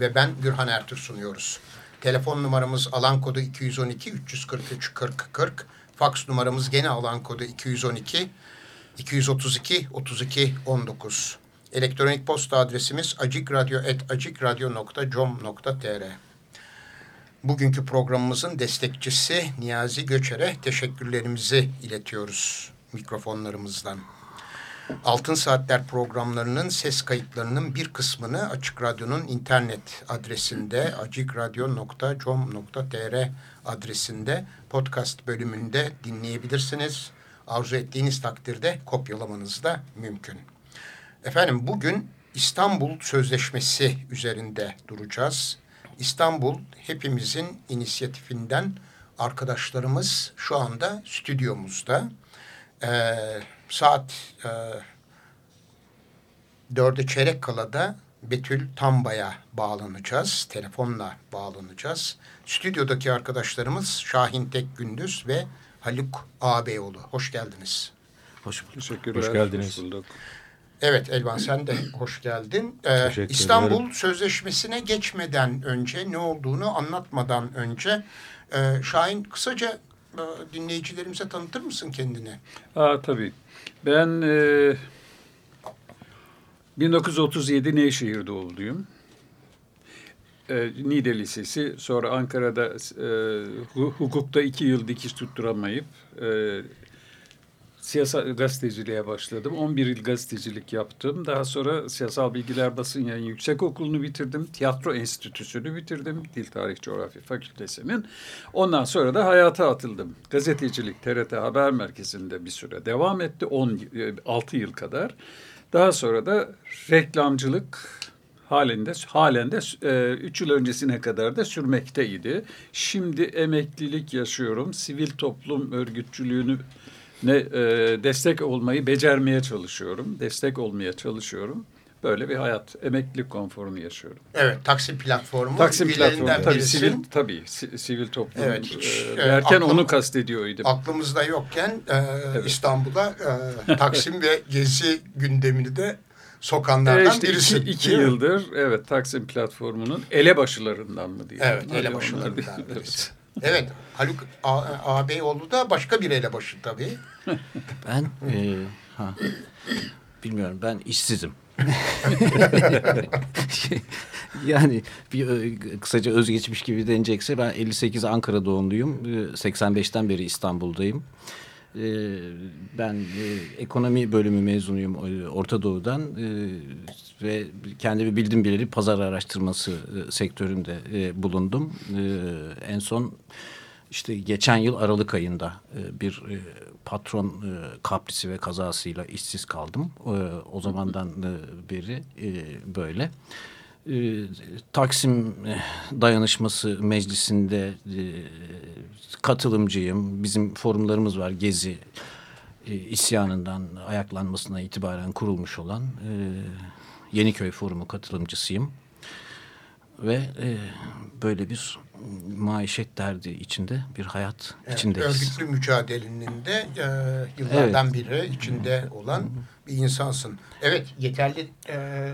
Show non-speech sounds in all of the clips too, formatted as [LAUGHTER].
ve ben Gürhan Ertür sunuyoruz. Telefon numaramız alan kodu 212 343 40 40. Faks numaramız gene alan kodu 212 232 32 19. Elektronik posta adresimiz acikradyo.com.tr Bugünkü programımızın destekçisi Niyazi Göçer'e teşekkürlerimizi iletiyoruz mikrofonlarımızdan. Altın Saatler programlarının ses kayıtlarının bir kısmını Açık Radyo'nun internet adresinde acikradyo.com.tr adresinde podcast bölümünde dinleyebilirsiniz. Arzu ettiğiniz takdirde kopyalamanız da mümkün. Efendim bugün İstanbul Sözleşmesi üzerinde duracağız. İstanbul hepimizin inisiyatifinden arkadaşlarımız şu anda stüdyomuzda. Ee, saat e, dörde çeyrek kala da Betül Tamba'ya bağlanacağız. Telefonla bağlanacağız. Stüdyodaki arkadaşlarımız Şahin Tek Gündüz ve Haluk Ağabeyoğlu. Hoş geldiniz. Hoş bulduk. Teşekkürler. Hoş geldiniz. Hoş bulduk. Evet Elvan sen de hoş geldin. Ee, İstanbul Sözleşmesi'ne geçmeden önce ne olduğunu anlatmadan önce e, Şahin kısaca e, dinleyicilerimize tanıtır mısın kendini? Aa, tabii. Ben e, 1937 Nevşehir doğumluyum. E, Niğde Lisesi, sonra Ankara'da e, hukukta iki yıl dikiş tutturamayıp e, siyasal gazeteciliğe başladım. 11 yıl gazetecilik yaptım. Daha sonra siyasal bilgiler basın yayın yüksek okulunu bitirdim. Tiyatro enstitüsünü bitirdim. Dil Tarih Coğrafya Fakültesinin. Ondan sonra da hayata atıldım. Gazetecilik TRT Haber Merkezi'nde bir süre devam etti. 16 yıl kadar. Daha sonra da reklamcılık halinde halen de 3 yıl öncesine kadar da sürmekteydi. Şimdi emeklilik yaşıyorum. Sivil toplum örgütçülüğünü ne e, destek olmayı becermeye çalışıyorum. Destek olmaya çalışıyorum. Böyle bir hayat, emeklilik konforunu yaşıyorum. Evet, Taksim platformu. Taksim platformu tabii sivil tabii sivil toplum evet, hiç, e, derken aklım, onu kastediyordum. Aklımızda yokken e, evet. İstanbul'a e, [LAUGHS] Taksim ve Gezi gündemini de sokanlardan işte birisi. Iki, iki yıldır evet Taksim platformunun elebaşılarından mı diye. Evet, elebaşılarından birisi. evet. Evet, Haluk ağabeyoğlu da başka bir elebaşı tabii. [LAUGHS] Ben, e, ha, bilmiyorum ben işsizim. [LAUGHS] yani bir kısaca özgeçmiş gibi denecekse ben 58 Ankara doğumluyum. 85'ten beri İstanbul'dayım. Ben ekonomi bölümü mezunuyum Orta Doğu'dan ve kendimi bildim bileli pazar araştırması sektöründe bulundum. En son işte geçen yıl Aralık ayında bir patron kaprisi ve kazasıyla işsiz kaldım. O zamandan beri böyle. Taksim Dayanışması Meclisi'nde katılımcıyım. Bizim forumlarımız var. Gezi isyanından ayaklanmasına itibaren kurulmuş olan Yeniköy Forumu katılımcısıyım. Ve böyle bir maişet derdi içinde bir hayat evet, içindeyiz. Örgütlü mücadelenin de e, yıllardan evet. biri içinde olan bir insansın. Evet yeterli e,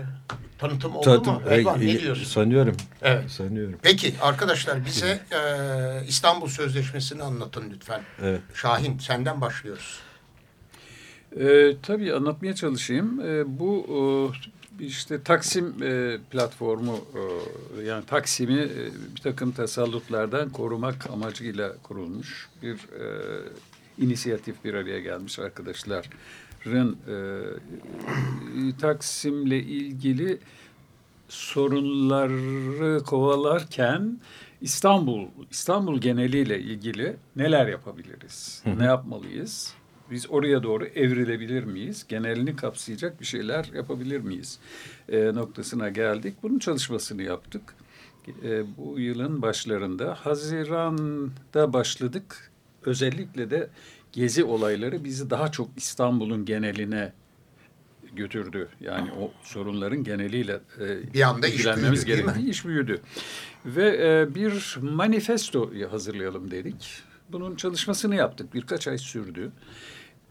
tanıtım oldu Tanıtım, mu? Elvan, ne diyorsun? Sanıyorum. Evet. Sanıyorum. Peki arkadaşlar bize e, İstanbul Sözleşmesi'ni anlatın lütfen. Evet. Şahin senden başlıyoruz. E, tabii anlatmaya çalışayım. E, bu e, işte Taksim e, platformu e, yani Taksim'i e, bir takım tasallutlardan korumak amacıyla kurulmuş bir e, inisiyatif bir araya gelmiş arkadaşların e, Taksim'le ilgili sorunları kovalarken İstanbul İstanbul geneliyle ilgili neler yapabiliriz? Hı hı. Ne yapmalıyız? Biz oraya doğru evrilebilir miyiz? Genelini kapsayacak bir şeyler yapabilir miyiz? E, noktasına geldik. Bunun çalışmasını yaptık. e, bu yılın başlarında. Haziran'da başladık. Özellikle de gezi olayları bizi daha çok İstanbul'un geneline götürdü. Yani o sorunların geneliyle e, Bir anda iş büyüdü, değil gerekti. İş büyüdü. Ve e, bir manifesto hazırlayalım dedik. Bunun çalışmasını yaptık. Birkaç ay sürdü.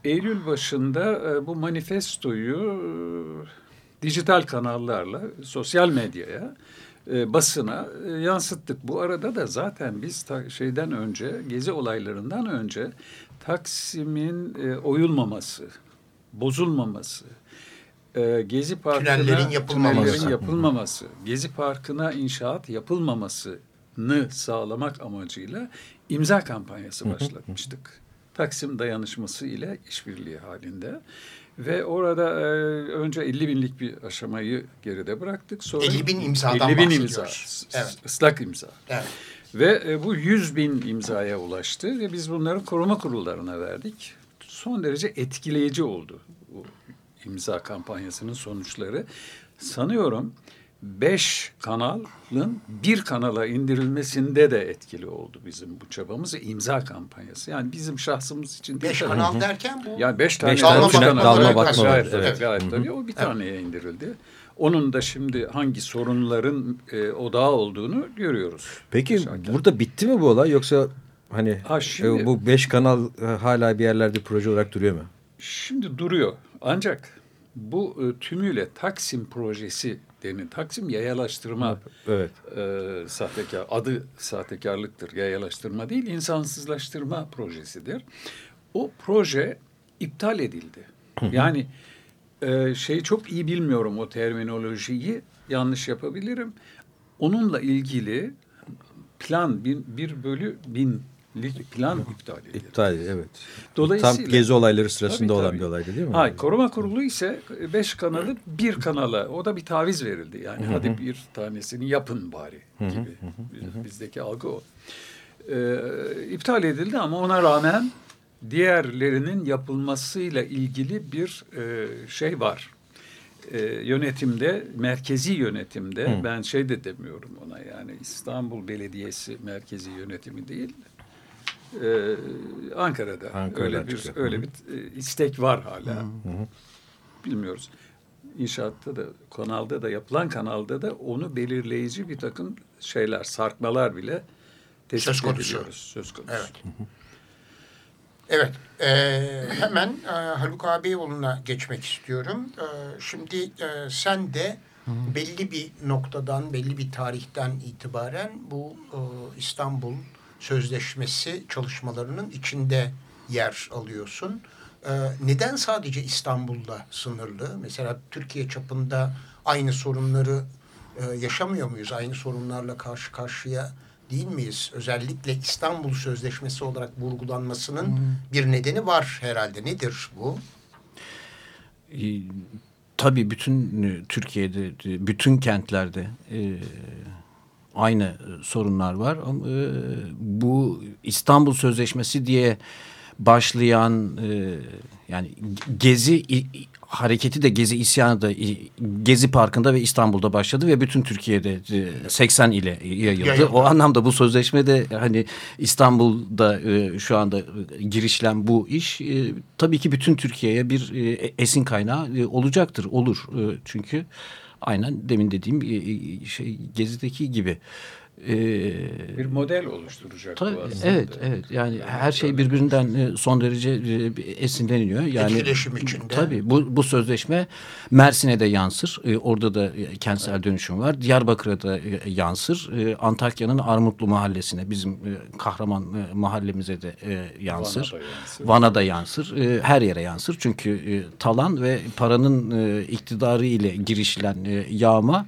Eylül başında e, bu manifestoyu e, dijital kanallarla sosyal medyaya e, basına e, yansıttık. Bu arada da zaten biz ta, şeyden önce gezi olaylarından önce Taksim'in e, oyulmaması, bozulmaması, e, Gezi Parkı'na tünellerin yapılmaması. tünellerin yapılmaması, Gezi Parkı'na inşaat yapılmamasını sağlamak amacıyla imza kampanyası başlatmıştık. Taksim dayanışması ile işbirliği halinde. Ve orada e, önce 50 binlik bir aşamayı geride bıraktık. Sonra 50 bin imzadan 50 bin imza. Evet. ıslak imza. Evet. Ve e, bu 100 bin imzaya ulaştı ve biz bunları koruma kurullarına verdik. Son derece etkileyici oldu bu imza kampanyasının sonuçları. Sanıyorum 5 kanalın bir kanala indirilmesinde de etkili oldu bizim bu çabamız imza kampanyası. Yani bizim şahsımız için değil. Beş kanal derken bu Yani beş tane Beş tane dalma bakmaları- dalma bakmaları, Gayet, evet. evet, gayet tabii. O bir taneye indirildi. Onun da şimdi hangi sorunların e, odağı olduğunu görüyoruz. Peki Yaşarken. burada bitti mi bu olay yoksa hani Ha, şimdi- e, bu beş kanal e, hala bir yerlerde proje olarak duruyor mu? Şimdi duruyor. Ancak bu e, tümüyle Taksim projesi denen Taksim yayalaştırma Evet. e, sahtekar adı sahtekarlıktır. Yayalaştırma değil, insansızlaştırma projesidir. O proje iptal edildi. Yani e, şeyi çok iyi bilmiyorum o terminolojiyi yanlış yapabilirim. Onunla ilgili plan bir, bir bölü binlik plan iptal edildi. İptal evet. Dolayısıyla- Tam gezi olayları sırasında Tabii, olan tabii. bir olaydı değil mi? Hayır, koruma kurulu ise beş kanalı bir kanala, o da bir taviz verildi. Yani hadi bir tanesini yapın bari gibi. Biz- Bizdeki algı o. Ee, iptal edildi ama ona rağmen diğerlerinin yapılmasıyla ilgili bir e, şey var. E, yönetimde, merkezi yönetimde, ben şey de demiyorum ona yani İstanbul Belediyesi merkezi yönetimi değil, e, Ankara'da Ankara'dan öyle bir çıkıyor. öyle bir e, istek var hala. Bilmiyoruz. İnşaatta da kanalda da yapılan kanalda da onu belirleyici bir takım şeyler, sarkmalar bile tespit Söz konusu. ediliyoruz. Söz konusu. Evet. Evet, e, hemen e, Haluk Ağabeyoğlu'na geçmek istiyorum. E, şimdi e, sen de belli bir noktadan, belli bir tarihten itibaren bu e, İstanbul Sözleşmesi çalışmalarının içinde yer alıyorsun. E, neden sadece İstanbul'da sınırlı? Mesela Türkiye çapında aynı sorunları e, yaşamıyor muyuz? Aynı sorunlarla karşı karşıya değil miyiz? Özellikle İstanbul Sözleşmesi olarak vurgulanmasının bir nedeni var herhalde. Nedir bu? E, tabii bütün e, Türkiye'de, e, bütün kentlerde e, aynı e, sorunlar var. E, bu İstanbul Sözleşmesi diye başlayan e, yani Gezi hareketi de Gezi isyanı da Gezi Parkı'nda ve İstanbul'da başladı ve bütün Türkiye'de e, 80 ile yayıldı. Yayıldı. O anlamda bu sözleşmede hani İstanbul'da e, şu anda e, girişlen bu iş e, tabii ki bütün Türkiye'ye bir e, esin kaynağı e, olacaktır. Olur E, çünkü aynen demin dediğim e, şey Gezi'deki gibi. E, Bir model oluşturacak Tabii, bu aslında. evet, evet. Yani her şey birbirinden e, son derece e, esinleniyor. Yani Etkileşim içinde. Tabii bu bu sözleşme Mersin'e de yansır. E, Orada da kentsel dönüşüm var. Diyarbakır'a da yansır. Antakya'nın Armutlu mahallesine, bizim Kahraman mahallemize de e, yansır. Van'a da yansır. Van'a da yansır. Her yere yansır. Çünkü e, talan ve paranın e, iktidarı ile girişilen e, yağma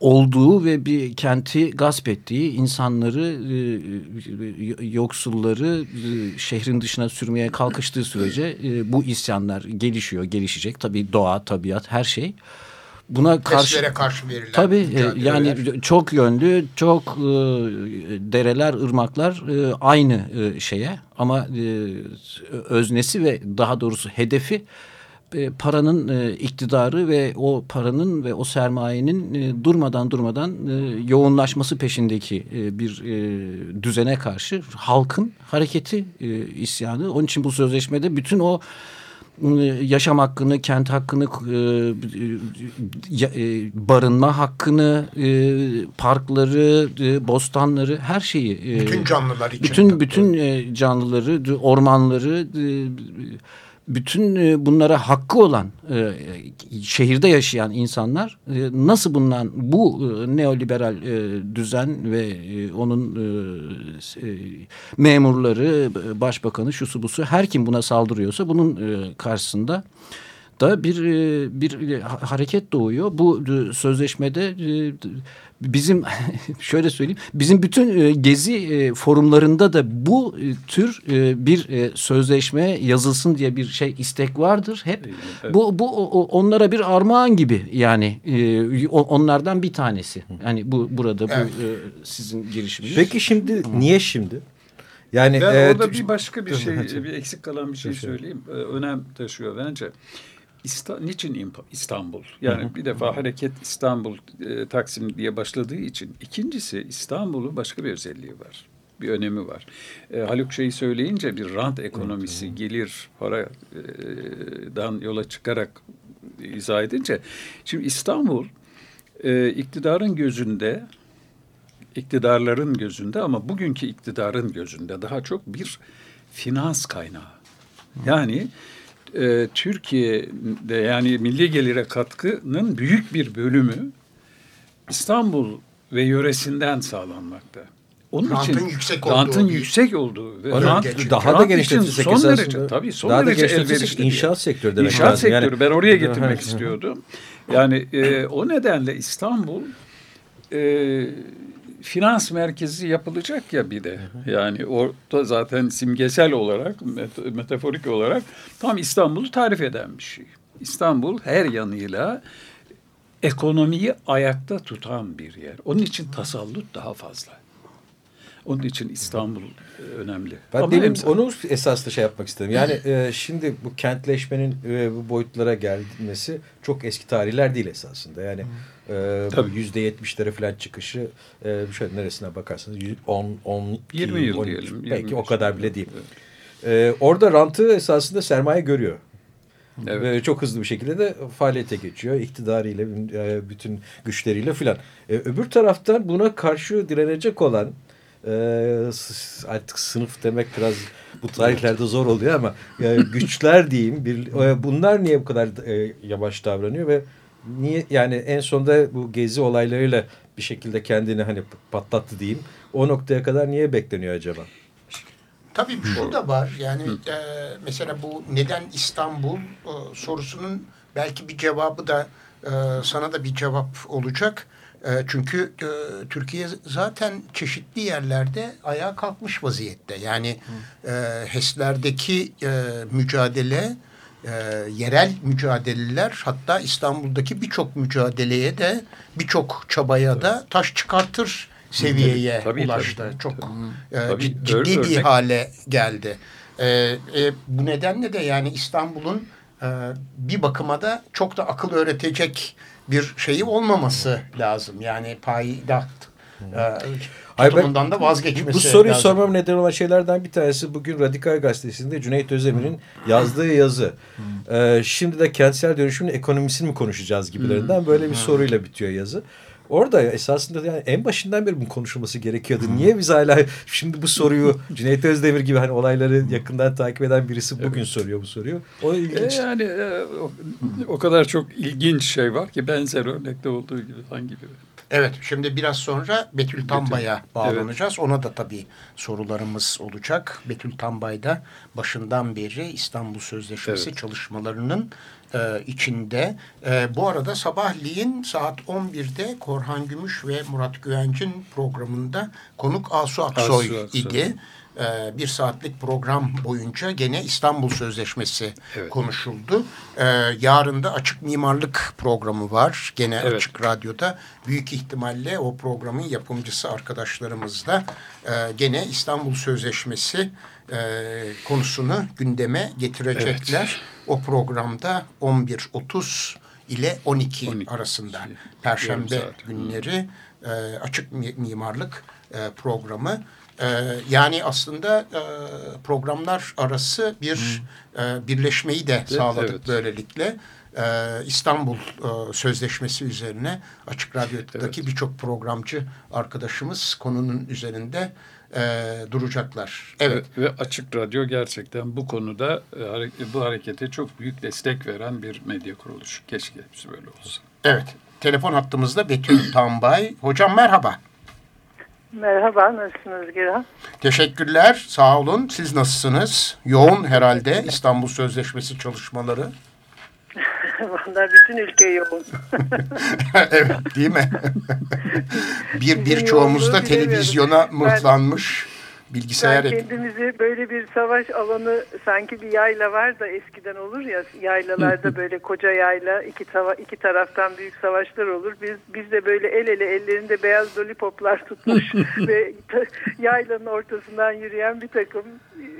olduğu ve bir kenti gasp ettiği insanları e, yoksulları e, şehrin dışına sürmeye kalkıştığı sürece e, bu isyanlar gelişiyor, gelişecek. Tabii doğa, tabiat, her şey. Buna karşı Karşı, verilen e, mücadeleler. yani çok yönlü, çok e, dereler, ırmaklar e, aynı e, şeye ama e, öznesi ve daha doğrusu hedefi e, paranın e, iktidarı ve o paranın ve o sermayenin e, durmadan durmadan e, yoğunlaşması peşindeki e, bir e, düzene karşı halkın hareketi e, isyanı. Onun için bu sözleşmede bütün o yaşam hakkını, kent hakkını, barınma hakkını, parkları, bostanları, her şeyi. Bütün canlılar için. Bütün bütün canlıları, ormanları, bütün e, bunlara hakkı olan e, şehirde yaşayan insanlar e, nasıl bundan bu neoliberal düzen ve onun memurları, başbakanı, şusu busu her kim buna saldırıyorsa bunun karşısında da bir bir hareket doğuyor. Bu sözleşmede bizim [LAUGHS] şöyle söyleyeyim bizim bütün e, gezi e, forumlarında da bu e, tür bir sözleşme yazılsın diye bir şey istek vardır hep. Evet. Bu bu onlara bir armağan gibi yani onlardan bir tanesi. Yani bu burada bu evet. sizin girişiminiz. Peki şimdi niye şimdi? Yani ben e, orada bir başka bir şey, bir eksik kalan bir şey söyleyeyim. Önem taşıyor bence. İsta, niçin İstanbul? Yani hı hı. bir defa hareket İstanbul e, Taksim diye başladığı için. İkincisi İstanbul'un başka bir özelliği var. Bir önemi var. E, Haluk şeyi söyleyince bir rant ekonomisi, hı hı. gelir, paradan yola çıkarak izah edince. Şimdi İstanbul e, iktidarın gözünde iktidarların gözünde ama bugünkü iktidarın gözünde daha çok bir finans kaynağı. Yani e, Türkiye'de yani milli gelire katkının büyük bir bölümü İstanbul ve yöresinden sağlanmakta. Onun rantın için yüksek rantın olduğu yüksek olduğu ve rant, daha da genişletirsek son derece tabii son daha derece elverişli. inşaat sektörü demek İnşaat lazım. sektörü yani, ben oraya getirmek istiyordum. Yani e, o nedenle İstanbul e, finans merkezi yapılacak ya bir de. Yani orada zaten simgesel olarak, metaforik olarak tam İstanbul'u tarif eden bir şey. İstanbul her yanıyla ekonomiyi ayakta tutan bir yer. Onun için tasallut daha fazla. Onun için İstanbul e, önemli. Ben Ama demin onu esas da şey yapmak istedim. Yani [LAUGHS] e, şimdi bu kentleşmenin e, bu boyutlara gelmesi çok eski tarihler değil esasında. Yani e, yüzde yetmişlere falan çıkışı e, şöyle neresine bakarsanız 10, 10, 20 yıl 13, diyelim. Belki o kadar bile değil. Evet. E, orada rantı esasında sermaye görüyor. Evet. Ve çok hızlı bir şekilde de faaliyete geçiyor. İktidarıyla, e, bütün güçleriyle filan. E, öbür taraftan buna karşı direnecek olan e, artık sınıf demek biraz bu tarihlerde zor oluyor ama e, güçler diyeyim. Bir, e, bunlar niye bu kadar e, yavaş davranıyor ve niye yani en sonunda bu gezi olaylarıyla bir şekilde kendini hani patlattı diyeyim. O noktaya kadar niye bekleniyor acaba? Tabii şu da var. Yani e, mesela bu neden İstanbul e, sorusunun belki bir cevabı da e, sana da bir cevap olacak. E, çünkü e, Türkiye zaten çeşitli yerlerde ayağa kalkmış vaziyette. Yani e, HES'lerdeki e, mücadele, e, yerel mücadeleler hatta İstanbul'daki birçok mücadeleye de birçok çabaya da taş çıkartır seviyeye tabii, ulaştı. Tabii, Çok tabii. E, ciddi Örnek. bir hale geldi. E, e, bu nedenle de yani İstanbul'un e, bir bakıma da çok da akıl öğretecek bir şeyi olmaması lazım. Yani paydaht e, tutumundan da vazgeçmesi Bu soruyu lazım. sormam neden olan şeylerden bir tanesi bugün Radikal Gazetesi'nde Cüneyt Özdemir'in yazdığı yazı. Ee, şimdi de kentsel dönüşümün ekonomisini mi konuşacağız gibilerinden böyle bir soruyla bitiyor yazı. Orada esasında yani en başından beri bunun konuşulması gerekiyordu. Niye biz hala [LAUGHS] şimdi bu soruyu Cüneyt Özdemir gibi hani olayları yakından takip eden birisi bugün evet. soruyor bu soruyu. O ilginç. E yani e, o, o kadar çok ilginç şey var ki benzer örnekte olduğu gibi hangi gibi. Evet şimdi biraz sonra Betül Tambay'a bağlanacağız. Evet. Ona da tabii sorularımız olacak. Betül Tambay da başından beri İstanbul Sözleşmesi evet. çalışmalarının e, içinde. E, bu arada sabahleyin saat 11'de Korhan Gümüş ve Murat Güvenc'in programında konuk Asu Aksoy, Asu Aksoy. idi. E, bir saatlik program boyunca gene İstanbul Sözleşmesi evet. konuşuldu. E, yarın da Açık Mimarlık programı var. Gene evet. Açık Radyo'da. Büyük ihtimalle o programın yapımcısı arkadaşlarımız da e, gene İstanbul Sözleşmesi e, konusunu gündeme getirecekler. Evet. O programda 11.30 ile 12, 12 arasında Perşembe günleri e, açık mimarlık e, programı. E, yani aslında e, programlar arası bir e, birleşmeyi de sağladık evet. böylelikle. E, İstanbul e, Sözleşmesi üzerine Açık Radyo'daki evet. birçok programcı arkadaşımız konunun üzerinde e, duracaklar. Evet. Ve, ve Açık Radyo gerçekten bu konuda e, bu harekete çok büyük destek veren bir medya kuruluşu. Keşke hepsi böyle olsa. Evet. Telefon hattımızda Betül Tambay. Hocam merhaba. Merhaba, nasılsınız Giran? Teşekkürler, sağ olun. Siz nasılsınız? Yoğun herhalde İstanbul Sözleşmesi çalışmaları. [LAUGHS] Valla bütün ülke yoğun. [LAUGHS] evet değil mi? [LAUGHS] bir birçoğumuz da televizyona mıhlanmış. Ben bilgisayar... Ben kendimizi böyle bir savaş alanı sanki bir yayla var da eskiden olur ya yaylalarda böyle koca yayla iki, tava, iki taraftan büyük savaşlar olur. Biz biz de böyle el ele ellerinde beyaz lollipoplar [LAUGHS] tutmuş ve [LAUGHS] yaylanın ortasından yürüyen bir takım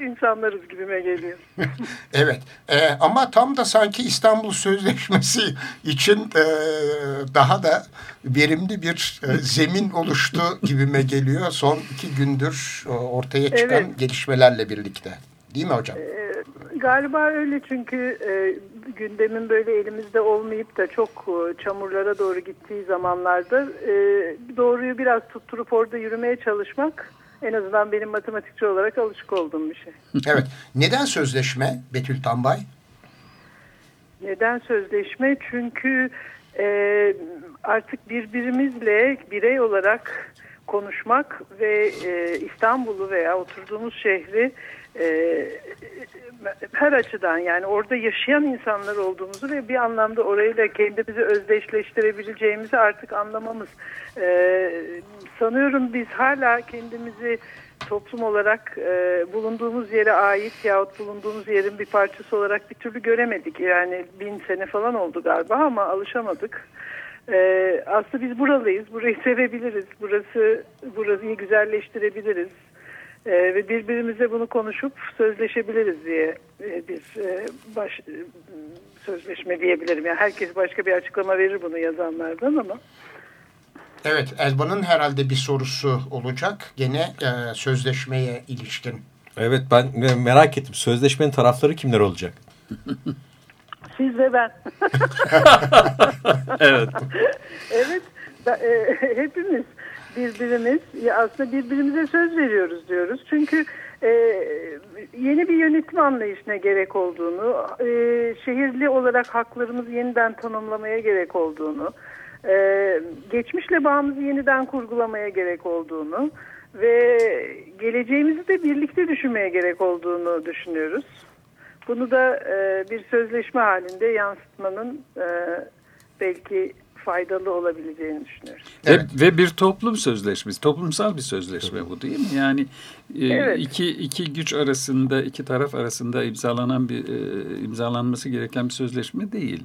insanlarız gibime geliyor. [LAUGHS] evet e, ama tam da sanki İstanbul Sözleşmesi için e, daha da verimli bir e, zemin oluştu gibime geliyor. Son iki gündür o, ortaya çıkan evet. gelişmelerle birlikte. Değil mi hocam? Ee, galiba öyle çünkü e, gündemin böyle elimizde olmayıp da çok e, çamurlara doğru gittiği zamanlarda e, doğruyu biraz tutturup orada yürümeye çalışmak en azından benim matematikçi olarak alışık olduğum bir şey. [LAUGHS] evet. Neden sözleşme Betül Tambay? Neden sözleşme? Çünkü e, artık birbirimizle birey olarak konuşmak ve e, İstanbul'u veya oturduğumuz şehri e, her açıdan yani orada yaşayan insanlar olduğumuzu ve bir anlamda orayla kendimizi özdeşleştirebileceğimizi artık anlamamız. E, sanıyorum biz hala kendimizi toplum olarak e, bulunduğumuz yere ait yahut bulunduğumuz yerin bir parçası olarak bir türlü göremedik. Yani bin sene falan oldu galiba ama alışamadık. Ee, aslında biz buralıyız, burayı sevebiliriz, burası burayı güzelleştirebiliriz ee, ve birbirimize bunu konuşup sözleşebiliriz diye e, bir e, baş, e, sözleşme diyebilirim. Yani herkes başka bir açıklama verir bunu yazanlardan ama. Evet, Elvan'ın herhalde bir sorusu olacak gene e, sözleşmeye ilişkin. Evet, ben merak ettim. Sözleşmenin tarafları kimler olacak? [LAUGHS] Siz ve ben. [LAUGHS] evet. evet. Da, e, hepimiz birbirimiz aslında birbirimize söz veriyoruz diyoruz. Çünkü e, yeni bir yönetim anlayışına gerek olduğunu, e, şehirli olarak haklarımızı yeniden tanımlamaya gerek olduğunu, e, geçmişle bağımızı yeniden kurgulamaya gerek olduğunu ve geleceğimizi de birlikte düşünmeye gerek olduğunu düşünüyoruz. Bunu da e, bir sözleşme halinde yansıtmanın e, belki faydalı olabileceğini düşünüyoruz. Evet. Ve, ve bir toplum sözleşmesi, toplumsal bir sözleşme bu değil mi? Yani e, evet. iki iki güç arasında, iki taraf arasında imzalanan bir e, imzalanması gereken bir sözleşme değil.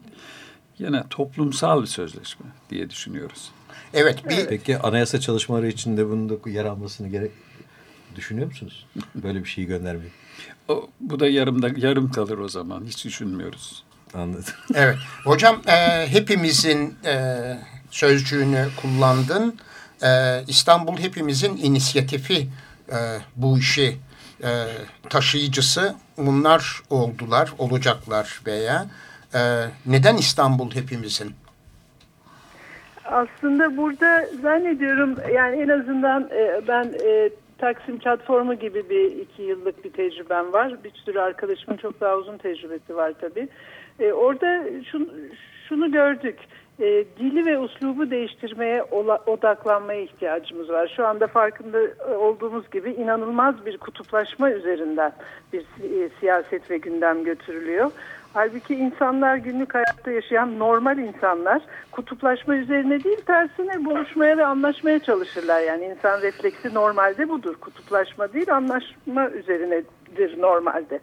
Yine toplumsal bir sözleşme diye düşünüyoruz. Evet. Bir... Peki anayasa çalışmaları içinde bunun da yer almasını gerek düşünüyor musunuz? Böyle bir şeyi göndermeyi. O, bu da yarımda yarım kalır o zaman. Hiç düşünmüyoruz. Anladım. [LAUGHS] Evet. Hocam e, hepimizin e, sözcüğünü kullandın. E, İstanbul hepimizin inisiyatifi e, bu işi e, taşıyıcısı bunlar oldular, olacaklar veya e, neden İstanbul hepimizin? Aslında burada zannediyorum yani en azından e, ben e, Taksim platformu gibi bir iki yıllık bir tecrübem var. Bir sürü arkadaşımın çok daha uzun tecrübesi var tabii. E, orada şunu, şunu gördük. E, dili ve uslubu değiştirmeye odaklanmaya ihtiyacımız var. Şu anda farkında olduğumuz gibi inanılmaz bir kutuplaşma üzerinden bir e, siyaset ve gündem götürülüyor. Halbuki insanlar günlük hayatta yaşayan normal insanlar kutuplaşma üzerine değil tersine buluşmaya ve anlaşmaya çalışırlar. Yani insan refleksi normalde budur. Kutuplaşma değil anlaşma üzerinedir normalde.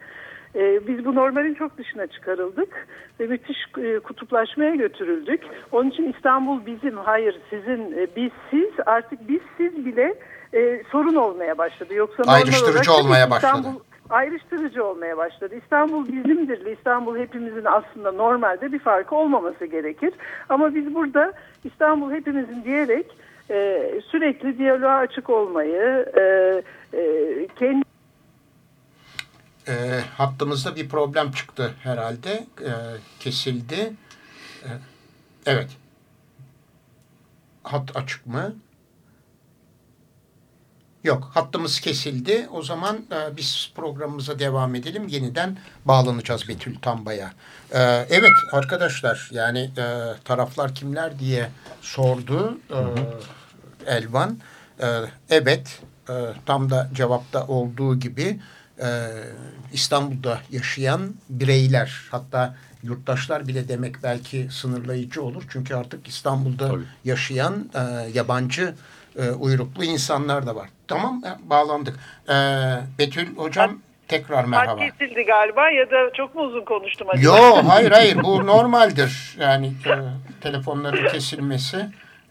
Ee, biz bu normalin çok dışına çıkarıldık ve müthiş e, kutuplaşmaya götürüldük. Onun için İstanbul bizim, hayır sizin, e, biz siz artık biz siz bile e, sorun olmaya başladı. Yoksa Ayrıştırıcı olmaya İstanbul, başladı ayrıştırıcı olmaya başladı. İstanbul bizimdir. İstanbul hepimizin aslında normalde bir farkı olmaması gerekir. Ama biz burada İstanbul hepimizin diyerek e, sürekli diyaloğa açık olmayı, e, e, kendi E, hattımızda bir problem çıktı herhalde. E, kesildi. E, evet. Hat açık mı? Yok, hattımız kesildi. O zaman e, biz programımıza devam edelim. Yeniden bağlanacağız Betül Tamba'ya. E, evet arkadaşlar, yani e, taraflar kimler diye sordu e, Elvan. E, evet, e, tam da cevapta olduğu gibi e, İstanbul'da yaşayan bireyler, hatta yurttaşlar bile demek belki sınırlayıcı olur. Çünkü artık İstanbul'da Tabii. yaşayan e, yabancı e, uyruklu insanlar da var. Tamam e, bağlandık. E, Betül hocam tekrar merhaba. Hat kesildi galiba ya da çok mu uzun konuştum acaba? Yo [LAUGHS] hayır hayır bu normaldir. Yani e, telefonların kesilmesi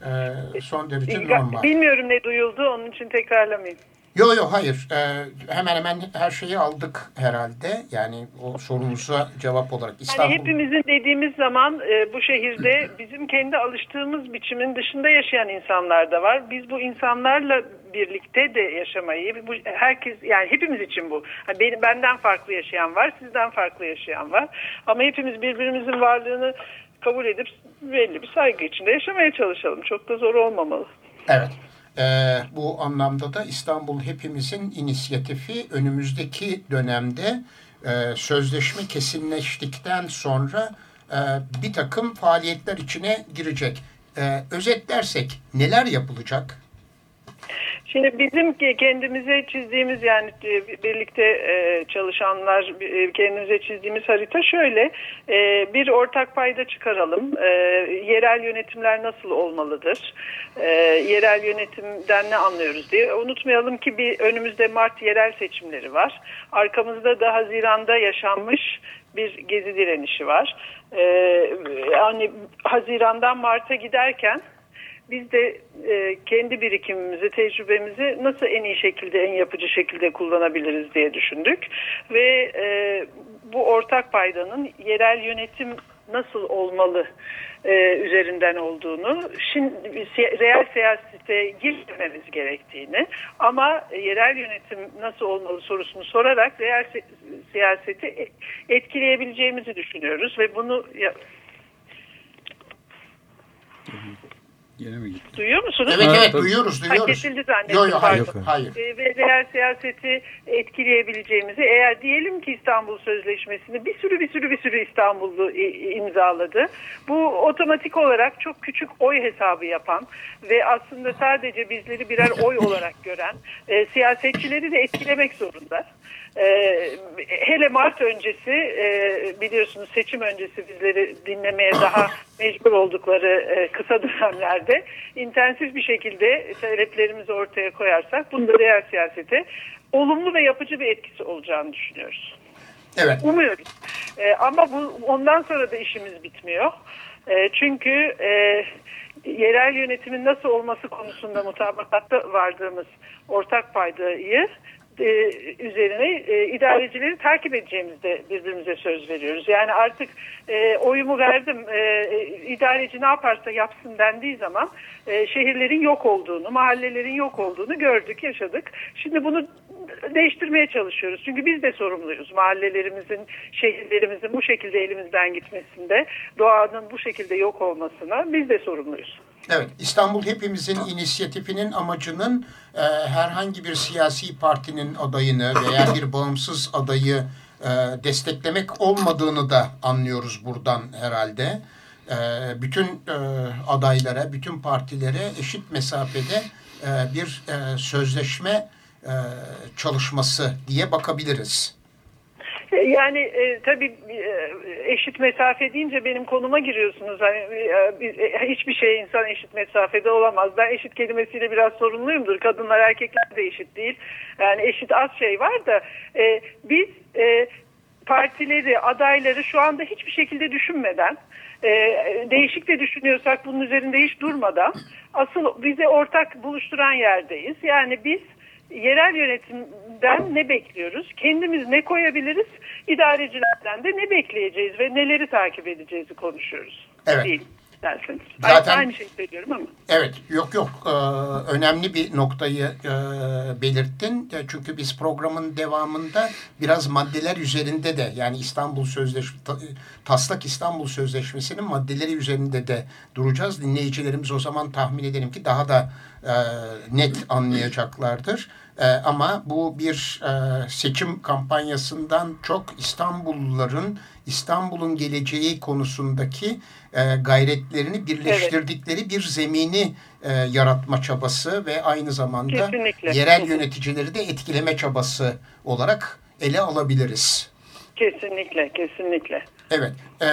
e, son derece normal. Bilmiyorum ne duyuldu onun için tekrarlamayayım. Yo yo hayır. E, hemen hemen her şeyi aldık herhalde. Yani o sorunuza cevap olarak İstanbul. Yani hepimizin dediğimiz zaman e, bu şehirde [CLEARS THROAT] bizim kendi alıştığımız biçimin dışında yaşayan insanlar da var. Biz bu insanlarla birlikte de yaşamayı, bu herkes yani hepimiz için bu. Hani benim benden farklı yaşayan var, sizden farklı yaşayan var. Ama hepimiz birbirimizin varlığını kabul edip belli bir saygı içinde yaşamaya çalışalım. Çok da zor olmamalı. Evet. Ee, bu anlamda da İstanbul Hepimizin inisiyatifi önümüzdeki dönemde e, sözleşme kesinleştikten sonra e, bir takım faaliyetler içine girecek. E, özetlersek neler yapılacak? Şimdi bizim kendimize çizdiğimiz yani e, birlikte e, çalışanlar e, kendimize çizdiğimiz harita şöyle bir ortak payda çıkaralım. Yerel yönetimler nasıl olmalıdır? Yerel yönetimden ne anlıyoruz diye. Unutmayalım ki bir önümüzde Mart yerel seçimleri var. Arkamızda da Haziran'da yaşanmış bir gezi direnişi var. Yani Haziran'dan Mart'a giderken biz de e, kendi birikimimizi, tecrübemizi nasıl en iyi şekilde, en yapıcı şekilde kullanabiliriz diye düşündük. Ve e, bu ortak paydanın yerel yönetim nasıl olmalı e, üzerinden olduğunu, şimdi reel siyasete girmemiz gerektiğini ama yerel yönetim nasıl olmalı sorusunu sorarak reel si- siyaseti e- etkileyebileceğimizi düşünüyoruz ve bunu ya- Yine mi gitti? duyuyor musunuz? Evet evet tabii. duyuyoruz Ha, duyuyoruz. kesildi zannettim. Yo, yo, hayır, pardon. hayır. E, ve reel siyaseti etkileyebileceğimizi eğer diyelim ki İstanbul Sözleşmesi'ni bir sürü bir sürü bir sürü İstanbullu imzaladı. Bu otomatik olarak çok küçük oy hesabı yapan ve aslında sadece bizleri birer oy [LAUGHS] olarak gören e, siyasetçileri de etkilemek zorunda. E, hele Mart öncesi e, biliyorsunuz seçim öncesi bizleri dinlemeye daha [COUGHS] mecbur oldukları e, kısa dönemlerde intensif bir şekilde taleplerimizi ortaya koyarsak bunda reel siyasete olumlu ve yapıcı bir etkisi olacağını düşünüyoruz. Evet. Umuyoruz. E, ama bu ondan sonra da işimiz bitmiyor. E, çünkü e, yerel yönetimin nasıl olması konusunda mutabakatta vardığımız ortak paydayı e, üzerine e, idarecileri takip edeceğimizde birbirimize söz veriyoruz. Yani artık e, oyumu verdim, e, e, idareci ne yaparsa yapsın dendiği zaman e, şehirlerin yok olduğunu, mahallelerin yok olduğunu gördük, yaşadık. Şimdi bunu değiştirmeye çalışıyoruz. Çünkü biz de sorumluyuz. Mahallelerimizin, şehirlerimizin bu şekilde elimizden gitmesinde, doğanın bu şekilde yok olmasına biz de sorumluyuz. Evet, İstanbul Hepimizin inisiyatifinin amacının e, herhangi bir siyasi partinin adayını veya bir bağımsız adayı e, desteklemek olmadığını da anlıyoruz buradan herhalde. E, bütün e, adaylara, bütün partilere eşit mesafede e, bir e, sözleşme e, çalışması diye bakabiliriz. Yani e, tabii e, eşit mesafe deyince benim konuma giriyorsunuz. Hani e, e, hiçbir şey insan eşit mesafede olamaz. Ben eşit kelimesiyle biraz sorumluyumdur. Kadınlar erkekler de eşit değil. Yani eşit az şey var da e, biz e, partileri, adayları şu anda hiçbir şekilde düşünmeden e, değişik de düşünüyorsak bunun üzerinde hiç durmadan asıl bize ortak buluşturan yerdeyiz. Yani biz yerel yönetim idarecilerden ne bekliyoruz? Kendimiz ne koyabiliriz? İdarecilerden de ne bekleyeceğiz ve neleri takip edeceğizi konuşuyoruz. Evet. Değil derseniz. Zaten- Aynı şeyi söylüyorum ama. Evet, yok yok. Ee, önemli bir noktayı e, belirttin. Çünkü biz programın devamında biraz maddeler üzerinde de yani İstanbul Sözleşmesi, Taslak İstanbul Sözleşmesi'nin maddeleri üzerinde de duracağız. Dinleyicilerimiz o zaman tahmin ederim ki daha da e, net anlayacaklardır. E, ama bu bir e, seçim kampanyasından çok İstanbulluların İstanbul'un geleceği konusundaki e, gayretlerini birleştirdikleri bir zemini e, yaratma çabası ve aynı zamanda Kesinlikle. yerel yöneticileri de etkileme çabası olarak ele alabiliriz. Kesinlikle, kesinlikle. Evet. e,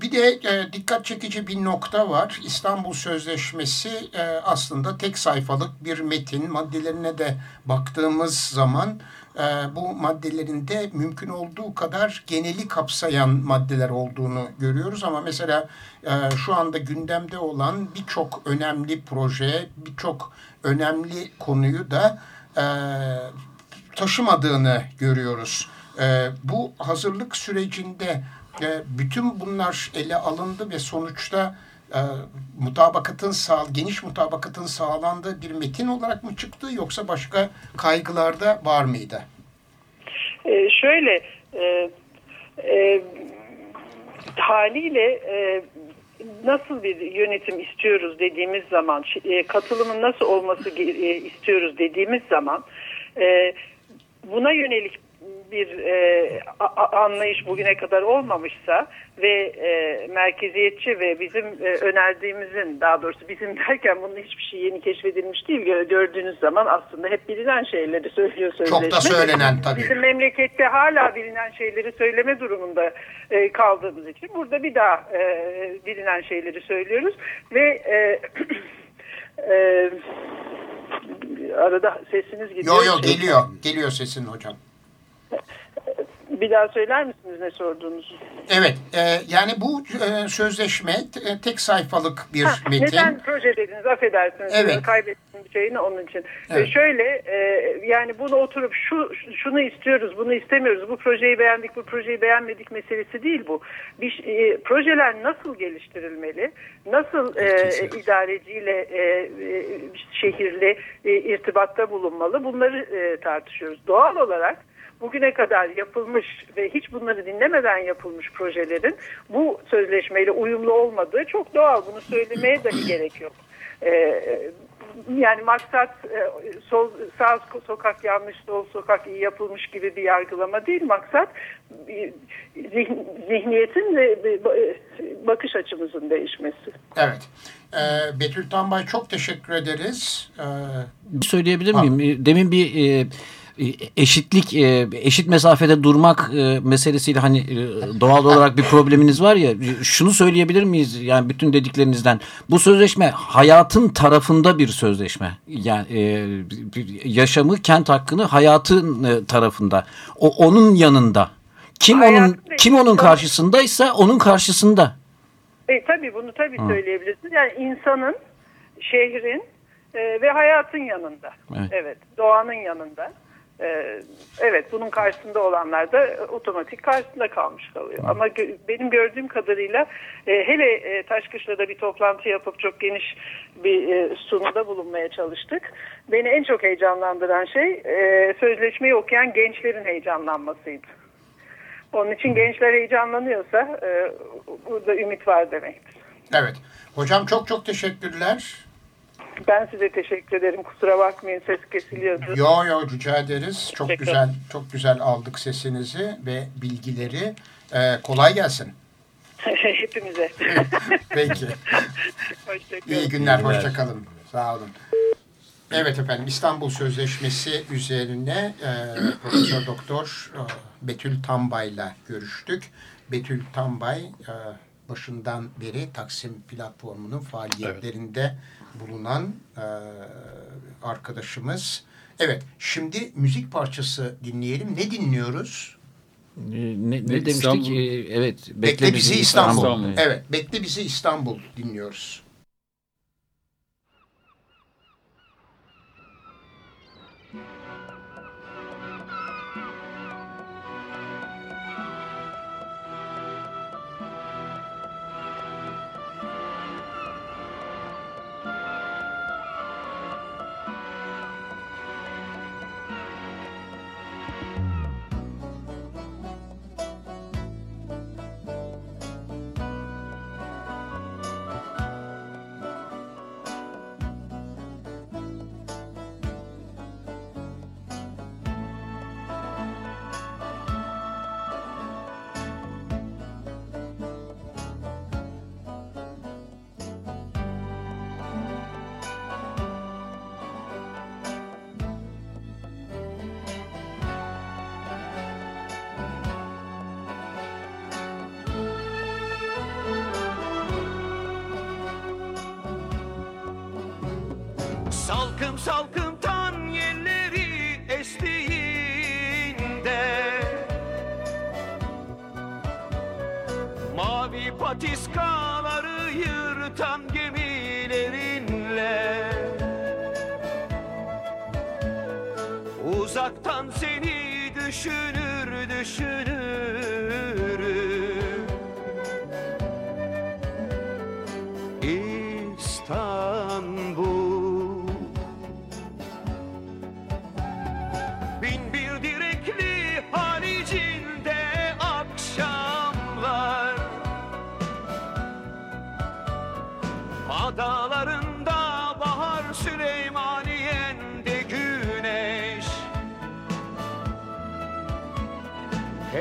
bir de e, dikkat çekici bir nokta var. İstanbul Sözleşmesi e, aslında tek sayfalık bir metin. Maddelerine de baktığımız zaman e, bu maddelerinde mümkün olduğu kadar geneli kapsayan maddeler olduğunu görüyoruz. Ama mesela e, şu anda gündemde olan birçok önemli proje, birçok önemli konuyu da e, taşımadığını görüyoruz. E, bu hazırlık sürecinde e, bütün bunlar ele alındı ve sonuçta e, mutabakatın sağ, geniş mutabakatın sağlandığı bir metin olarak mı çıktı yoksa başka kaygılarda var mıydı? Ee, şöyle e, e, haliyle e, nasıl bir yönetim istiyoruz dediğimiz zaman e, katılımın nasıl olması e, istiyoruz dediğimiz zaman e, buna yönelik bir e, a- anlayış bugüne kadar olmamışsa ve e, merkeziyetçi ve bizim e, önerdiğimizin daha doğrusu bizim [LAUGHS] derken bunun hiçbir şey yeni keşfedilmiş değil Gö- gördüğünüz zaman aslında hep bilinen şeyleri söylüyor sözleşme. Çok da söylenen tabii. Bizim memlekette hala bilinen şeyleri söyleme durumunda e, kaldığımız için burada bir daha e, bilinen şeyleri söylüyoruz ve e, [CLEARS THROAT] e, arada sesiniz gidiyor. Yo yo Şey- geliyor. Geliyor sesin hocam. [LAUGHS] Bir daha söyler misiniz ne sorduğunuzu? Evet. e, yani bu e, sözleşme t- tek sayfalık bir Ha, metin. Neden proje dediniz affedersiniz. Evet. Kaybettim şeyini onun için. Evet. Ee, şöyle e, yani bunu oturup şu şunu istiyoruz bunu istemiyoruz. Bu projeyi beğendik bu projeyi beğenmedik meselesi değil bu. Bir, e, projeler nasıl geliştirilmeli? Nasıl e, idareciyle e, e, şehirle e, irtibatta bulunmalı? Bunları e, tartışıyoruz. Doğal olarak bugüne kadar yapılmış ve hiç bunları dinlemeden yapılmış projelerin bu sözleşmeyle uyumlu olmadığı çok doğal. Bunu söylemeye dahi gerek yok. Ee, yani maksat e, sol sağ sokak yanlış sol sokak iyi yapılmış gibi bir yargılama değil maksat e, zihn- zihniyetin ve ve bakış açımızın değişmesi. Evet. E, Betül Tanbay çok teşekkür ederiz. E, Bir söyleyebilir Ha. miyim? E, Demin bir e, e, eşitlik, e, eşit mesafede durmak e, meselesiyle hani e, doğal olarak bir probleminiz var ya. e, Şunu söyleyebilir miyiz? Yani bütün dediklerinizden. Bu sözleşme hayatın tarafında bir sözleşme. Yani e, yaşamı, kent hakkını hayatın e, tarafında. O onun yanında. Kim Hayatın onun ve kim onun karşısındaysa onun karşısında. E, tabii bunu tabii söyleyebilirsiniz. Yani insanın, şehrin e, ve hayatın yanında. Evet. doğanın yanında. E, evet, bunun karşısında olanlar da e, otomatik karşısında kalmış kalıyor. Ama gö- benim gördüğüm kadarıyla e, hele e, Taşkışla'da bir toplantı yapıp çok geniş bir e, sunuda bulunmaya çalıştık. Beni en çok heyecanlandıran şey e, sözleşmeyi okuyan gençlerin heyecanlanmasıydı. Onun için gençler heyecanlanıyorsa e, burada ümit var demektir. evet. Hocam çok çok teşekkürler. Ben size teşekkür ederim. Kusura bakmayın ses kesiliyordu. Yo yo rica ederiz. Çok Teşekkür. güzel çok güzel aldık sesinizi ve bilgileri. E, kolay gelsin. [LAUGHS] Hepimize. [LAUGHS] Peki. Hoşçakalın. İyi günler, hoşça kalın. Sağ olun. Evet efendim İstanbul Sözleşmesi üzerine e, Profesör Doktor e, Betül Tambay'la görüştük. Betül Tambay e, başından beri Taksim platformunun faaliyetlerinde bulunan e, arkadaşımız. Evet şimdi müzik parçası dinleyelim. Ne dinliyoruz? Ne, ne Ne, demiştik? İstanbul? E, Evet. Bekle, bizi İstanbul. İstanbul. Evet Bekle bizi İstanbul dinliyoruz. Salkım salkım tan yerleri estiğinde. Mavi patiskaları yırtan gemilerinle. Uzaktan seni düşünür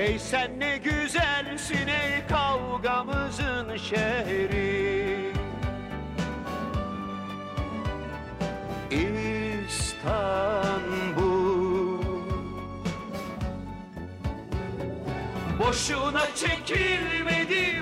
Hey sen ne güzelsin ey kavgamızın şehri. İstanbul. Boşuna çekilmedi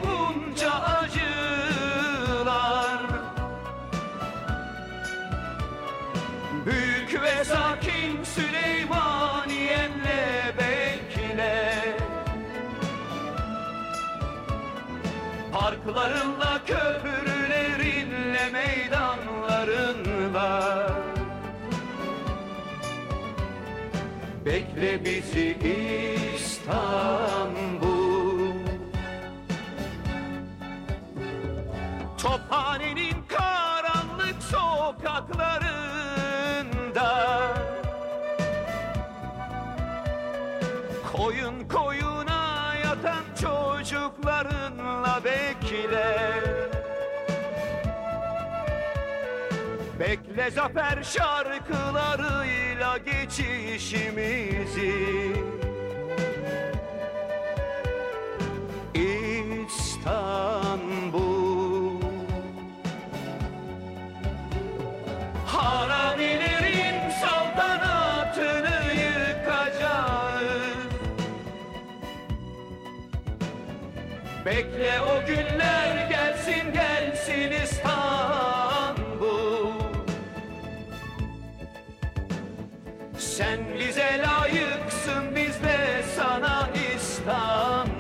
Parklarınla, köprülerinle, meydanlarınla Bekle bizi İstanbul. Tophanenin karanlık sokaklarında. Koyun koyuna yatan çocuklarınla Bekle zafer şarkılarıyla geçişimizi. İstanbul. Haramilerin saltanatını yıkacağız. Bekle o günler gelsin gelsin İstanbul layıksın biz de sana İstanbul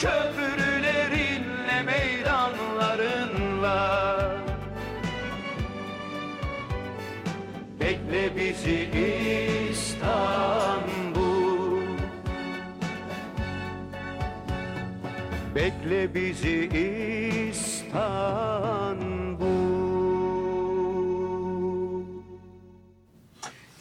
köprülerinle, meydanlarınla. Bekle bizi İstanbul. Bekle bizi İstanbul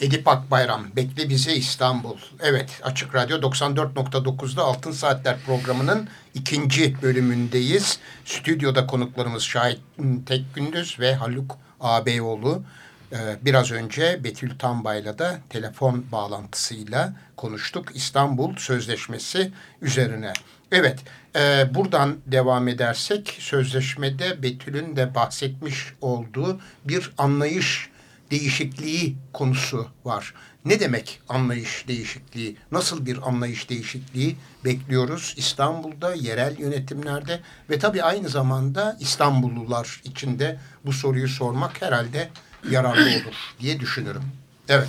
Edip Akbayram, Bekle Bize İstanbul. Evet, Açık Radyo 94.9'da Altın Saatler programının ikinci bölümündeyiz. Stüdyoda konuklarımız Şahit Tek Gündüz ve Haluk Ağabeyoğlu. Ee, Biraz önce Betül Tambay'la da telefon bağlantısıyla konuştuk. İstanbul Sözleşmesi üzerine. Evet, e, buradan devam edersek sözleşmede Betül'ün de bahsetmiş olduğu bir anlayış değişikliği konusu var. Ne demek anlayış değişikliği? Nasıl bir anlayış değişikliği bekliyoruz İstanbul'da, yerel yönetimlerde ve tabii aynı zamanda İstanbullular içinde bu soruyu sormak herhalde yararlı olur diye düşünürüm. Evet.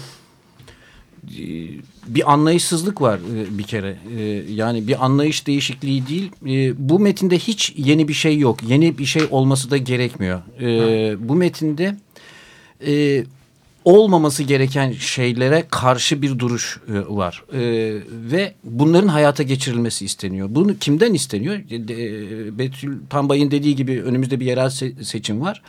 bir anlayışsızlık var e, bir kere. E, Yani bir anlayış değişikliği değil. E, Bu metinde hiç yeni bir şey yok. Yeni bir şey olması da gerekmiyor. Bu metinde e, olmaması gereken şeylere karşı bir duruş e, var. E, Ve bunların hayata geçirilmesi isteniyor. Bunu kimden isteniyor? E, de- Betül Tambay'ın dediği gibi önümüzde bir yerel se- seçim var.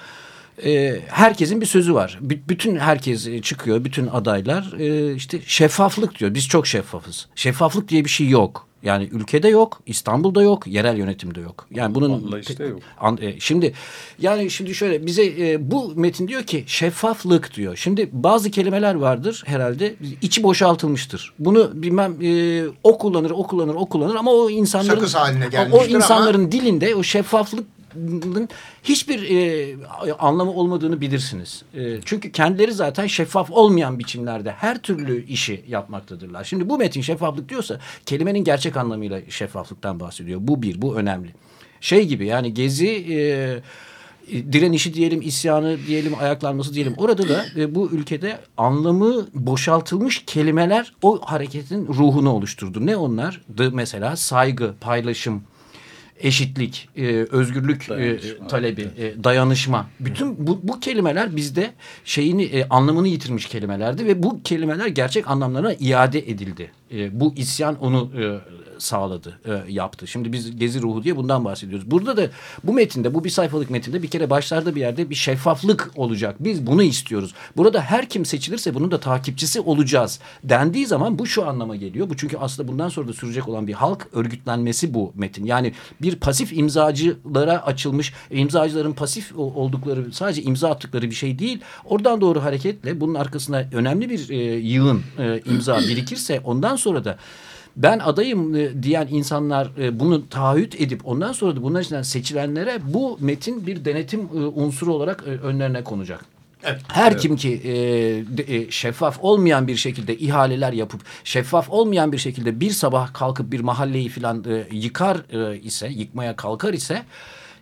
e, herkesin bir sözü var. B- bütün herkes e, çıkıyor, bütün adaylar e, işte şeffaflık diyor. Biz çok şeffafız. Şeffaflık diye bir şey yok. Yani ülkede yok, İstanbul'da yok, yerel yönetimde yok. Yani bunun Anlayışta yok. An- e, şimdi yani şimdi şöyle bize e, bu metin diyor ki şeffaflık diyor. Şimdi bazı kelimeler vardır herhalde içi boşaltılmıştır. Bunu bilmem e, o kullanır, o kullanır, o kullanır ama o insanların Sakız haline o gelmiştir insanların dilinde o şeffaflık hiçbir e, anlamı olmadığını bilirsiniz. E, çünkü kendileri zaten şeffaf olmayan biçimlerde her türlü işi yapmaktadırlar. Şimdi bu metin şeffaflık diyorsa kelimenin gerçek anlamıyla şeffaflıktan bahsediyor. Bu bir, bu önemli. Şey gibi yani gezi e, direnişi diyelim, isyanı diyelim, ayaklanması diyelim. Orada da e, bu ülkede anlamı boşaltılmış kelimeler o hareketin ruhunu oluşturdu. Ne onlar? Mesela saygı, paylaşım, eşitlik, e, özgürlük e, Dayanışma. talebi, e, dayanışma. Bütün bu, bu kelimeler bizde şeyini e, anlamını yitirmiş kelimelerdi ve bu kelimeler gerçek anlamlarına iade edildi. E, bu isyan onu e, sağladı, e, yaptı. Şimdi biz gezi ruhu diye bundan bahsediyoruz. Burada da bu metinde, bu bir sayfalık metinde bir kere başlarda bir yerde bir şeffaflık olacak. Biz bunu istiyoruz. Burada her kim seçilirse bunun da takipçisi olacağız. Dendiği zaman bu şu anlama geliyor. Bu çünkü aslında bundan sonra da sürecek olan bir halk örgütlenmesi bu metin. Yani bir pasif imzacılara açılmış, imzacıların pasif oldukları, sadece imza attıkları bir şey değil. Oradan doğru hareketle bunun arkasına önemli bir e, yığın e, imza birikirse ondan sonra da ben adayım e, diyen insanlar e, bunu taahhüt edip ondan sonra da bunların içinden seçilenlere bu metin bir denetim e, unsuru olarak önlerine konacak. Evet. Her kim ki e, e, şeffaf olmayan bir şekilde ihaleler yapıp şeffaf olmayan bir şekilde bir sabah kalkıp bir mahalleyi filan e, yıkar e, ise yıkmaya kalkar ise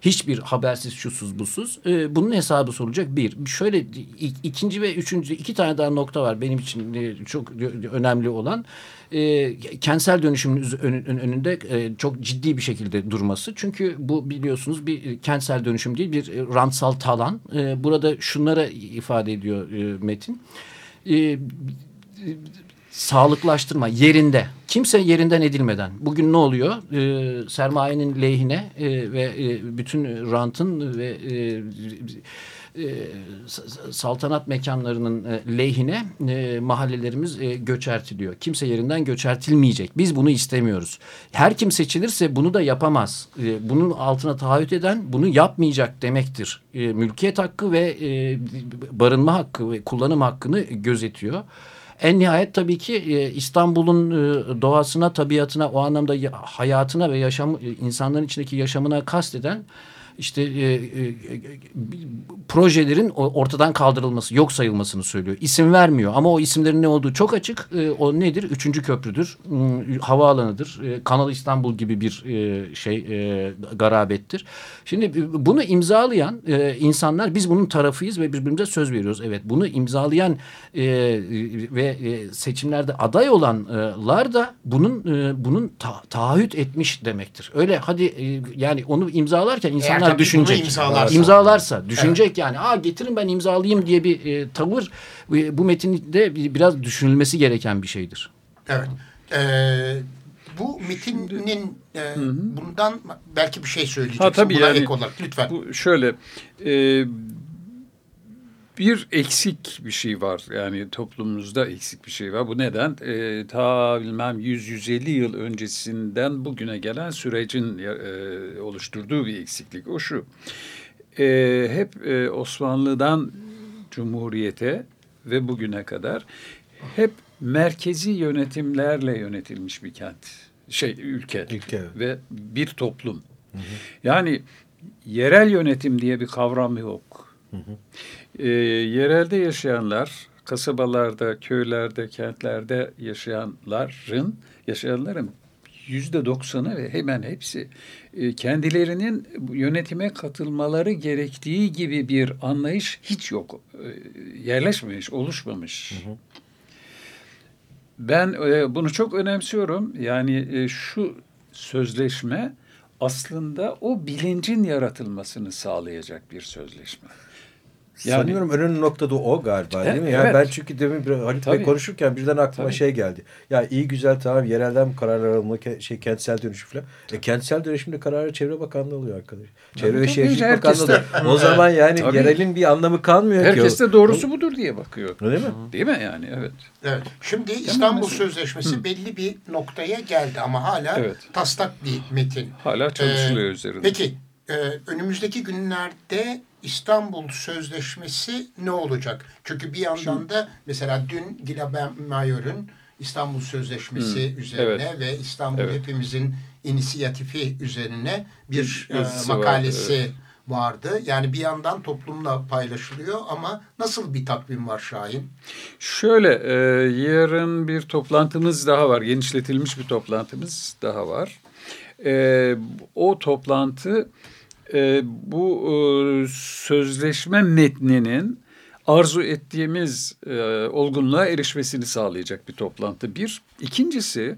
hiçbir habersiz şusuz busuz e, bunun hesabı sorulacak bir. Şöyle ikinci ve üçüncü iki tane daha nokta var benim için e, çok önemli olan e, kentsel dönüşümün önünde e, çok ciddi bir şekilde durması. Çünkü bu biliyorsunuz bir e, kentsel dönüşüm değil bir e, rantsal talan. E, burada şunlara ifade ediyor e, Metin. E, sağlıklaştırma yerinde. Kimse yerinden edilmeden. Bugün ne oluyor? Ee, sermayenin lehine e, ve e, bütün rantın ve e, e, saltanat mekanlarının e, lehine e, mahallelerimiz e, göçertiliyor. Kimse yerinden göçertilmeyecek. Biz bunu istemiyoruz. Her kim seçilirse bunu da yapamaz. E, bunun altına taahhüt eden bunu yapmayacak demektir. E, mülkiyet hakkı ve e, barınma hakkı ve kullanım hakkını gözetiyor. En nihayet tabii ki e, İstanbul'un e, doğasına, tabiatına, o anlamda ya- hayatına ve yaşam e, insanların içindeki yaşamına kasteden işte e, e, bir- projelerin ortadan kaldırılması, yok sayılmasını söylüyor. İsim vermiyor ama o isimlerin ne olduğu çok açık. E, o nedir? Üçüncü köprüdür, m, havaalanıdır, e, Kanal İstanbul gibi bir e, şey e, garabettir. Şimdi b- bunu imzalayan e, insanlar biz bunun tarafıyız ve birbirimize söz veriyoruz. Evet bunu imzalayan e, ve e, seçimlerde aday olanlar da bunun e, bunun ta- taahhüt etmiş demektir. Öyle hadi e, yani onu imzalarken insanlar tabii bunu düşünecek. imzalarsa. İmzalarsa düşünecek yani. Aa getirin ben imzalayayım diye bir e, tavır e, bu metinde bir- biraz düşünülmesi gereken bir şeydir. Evet. Ee, bu mitinin e, bundan belki bir şey söyleyeceksin. Ha, tabii Buna yani- ek olarak lütfen. Bu şöyle e, bir eksik bir şey var yani toplumumuzda eksik bir şey var. Bu neden? E, ta bilmem 100-150 yıl öncesinden bugüne gelen sürecin e, oluşturduğu bir eksiklik. O şu. E, hep e, Osmanlı'dan Cumhuriyete ve bugüne kadar hep merkezi yönetimlerle yönetilmiş bir kent. Şey ülke, Ülke, ve bir toplum. Yani yerel yönetim diye bir kavram yok. Ee, yerelde yaşayanlar, kasabalarda, köylerde, kentlerde yaşayanların, yaşayanların yüzde doksanı ve hemen hepsi e, kendilerinin yönetime katılmaları gerektiği gibi bir anlayış hiç yok. E, yerleşmemiş, oluşmamış. Ben e, bunu çok önemsiyorum. Yani e, şu sözleşme aslında o bilincin yaratılmasını sağlayacak bir sözleşme. Yani- Sanıyorum önemli noktada o galiba değil mi? E, Yani evet. Ben çünkü demin bir Halit Bey Tabii. konuşurken birden aklıma Tabii. şey geldi. Ya iyi güzel tamam yerelden kararlar alınmak şey kentsel dönüşüm falan. E, kentsel dönüşümde kararı Çevre Bakanlığı alıyor arkadaş. Çevre ve tabii, Şehircilik herkes Bakanlığı da. O zaman yani Tabii. yerelin bir anlamı kalmıyor ki. Herkes de doğrusu budur diye bakıyor. Öyle mi? Değil mi yani? Evet. Evet. Şimdi İstanbul mesela- Sözleşmesi belli bir noktaya geldi ama hala Evet. taslak bir metin. Hala çalışılıyor Ee, üzerinde. Peki e, önümüzdeki günlerde İstanbul Sözleşmesi ne olacak? Çünkü bir yandan da mesela dün Gila Mayor'un İstanbul Sözleşmesi üzerine evet. ve İstanbul Evet. Hepimizin inisiyatifi üzerine bir e, yazısı vardı, makalesi evet. vardı. Yani bir yandan toplumla paylaşılıyor ama nasıl bir takvim var Şahin? Şöyle e, yarın bir toplantımız daha var. Genişletilmiş bir toplantımız daha var. E, o toplantı e, bu e, sözleşme metninin arzu ettiğimiz e, olgunluğa erişmesini sağlayacak bir toplantı. Bir. İkincisi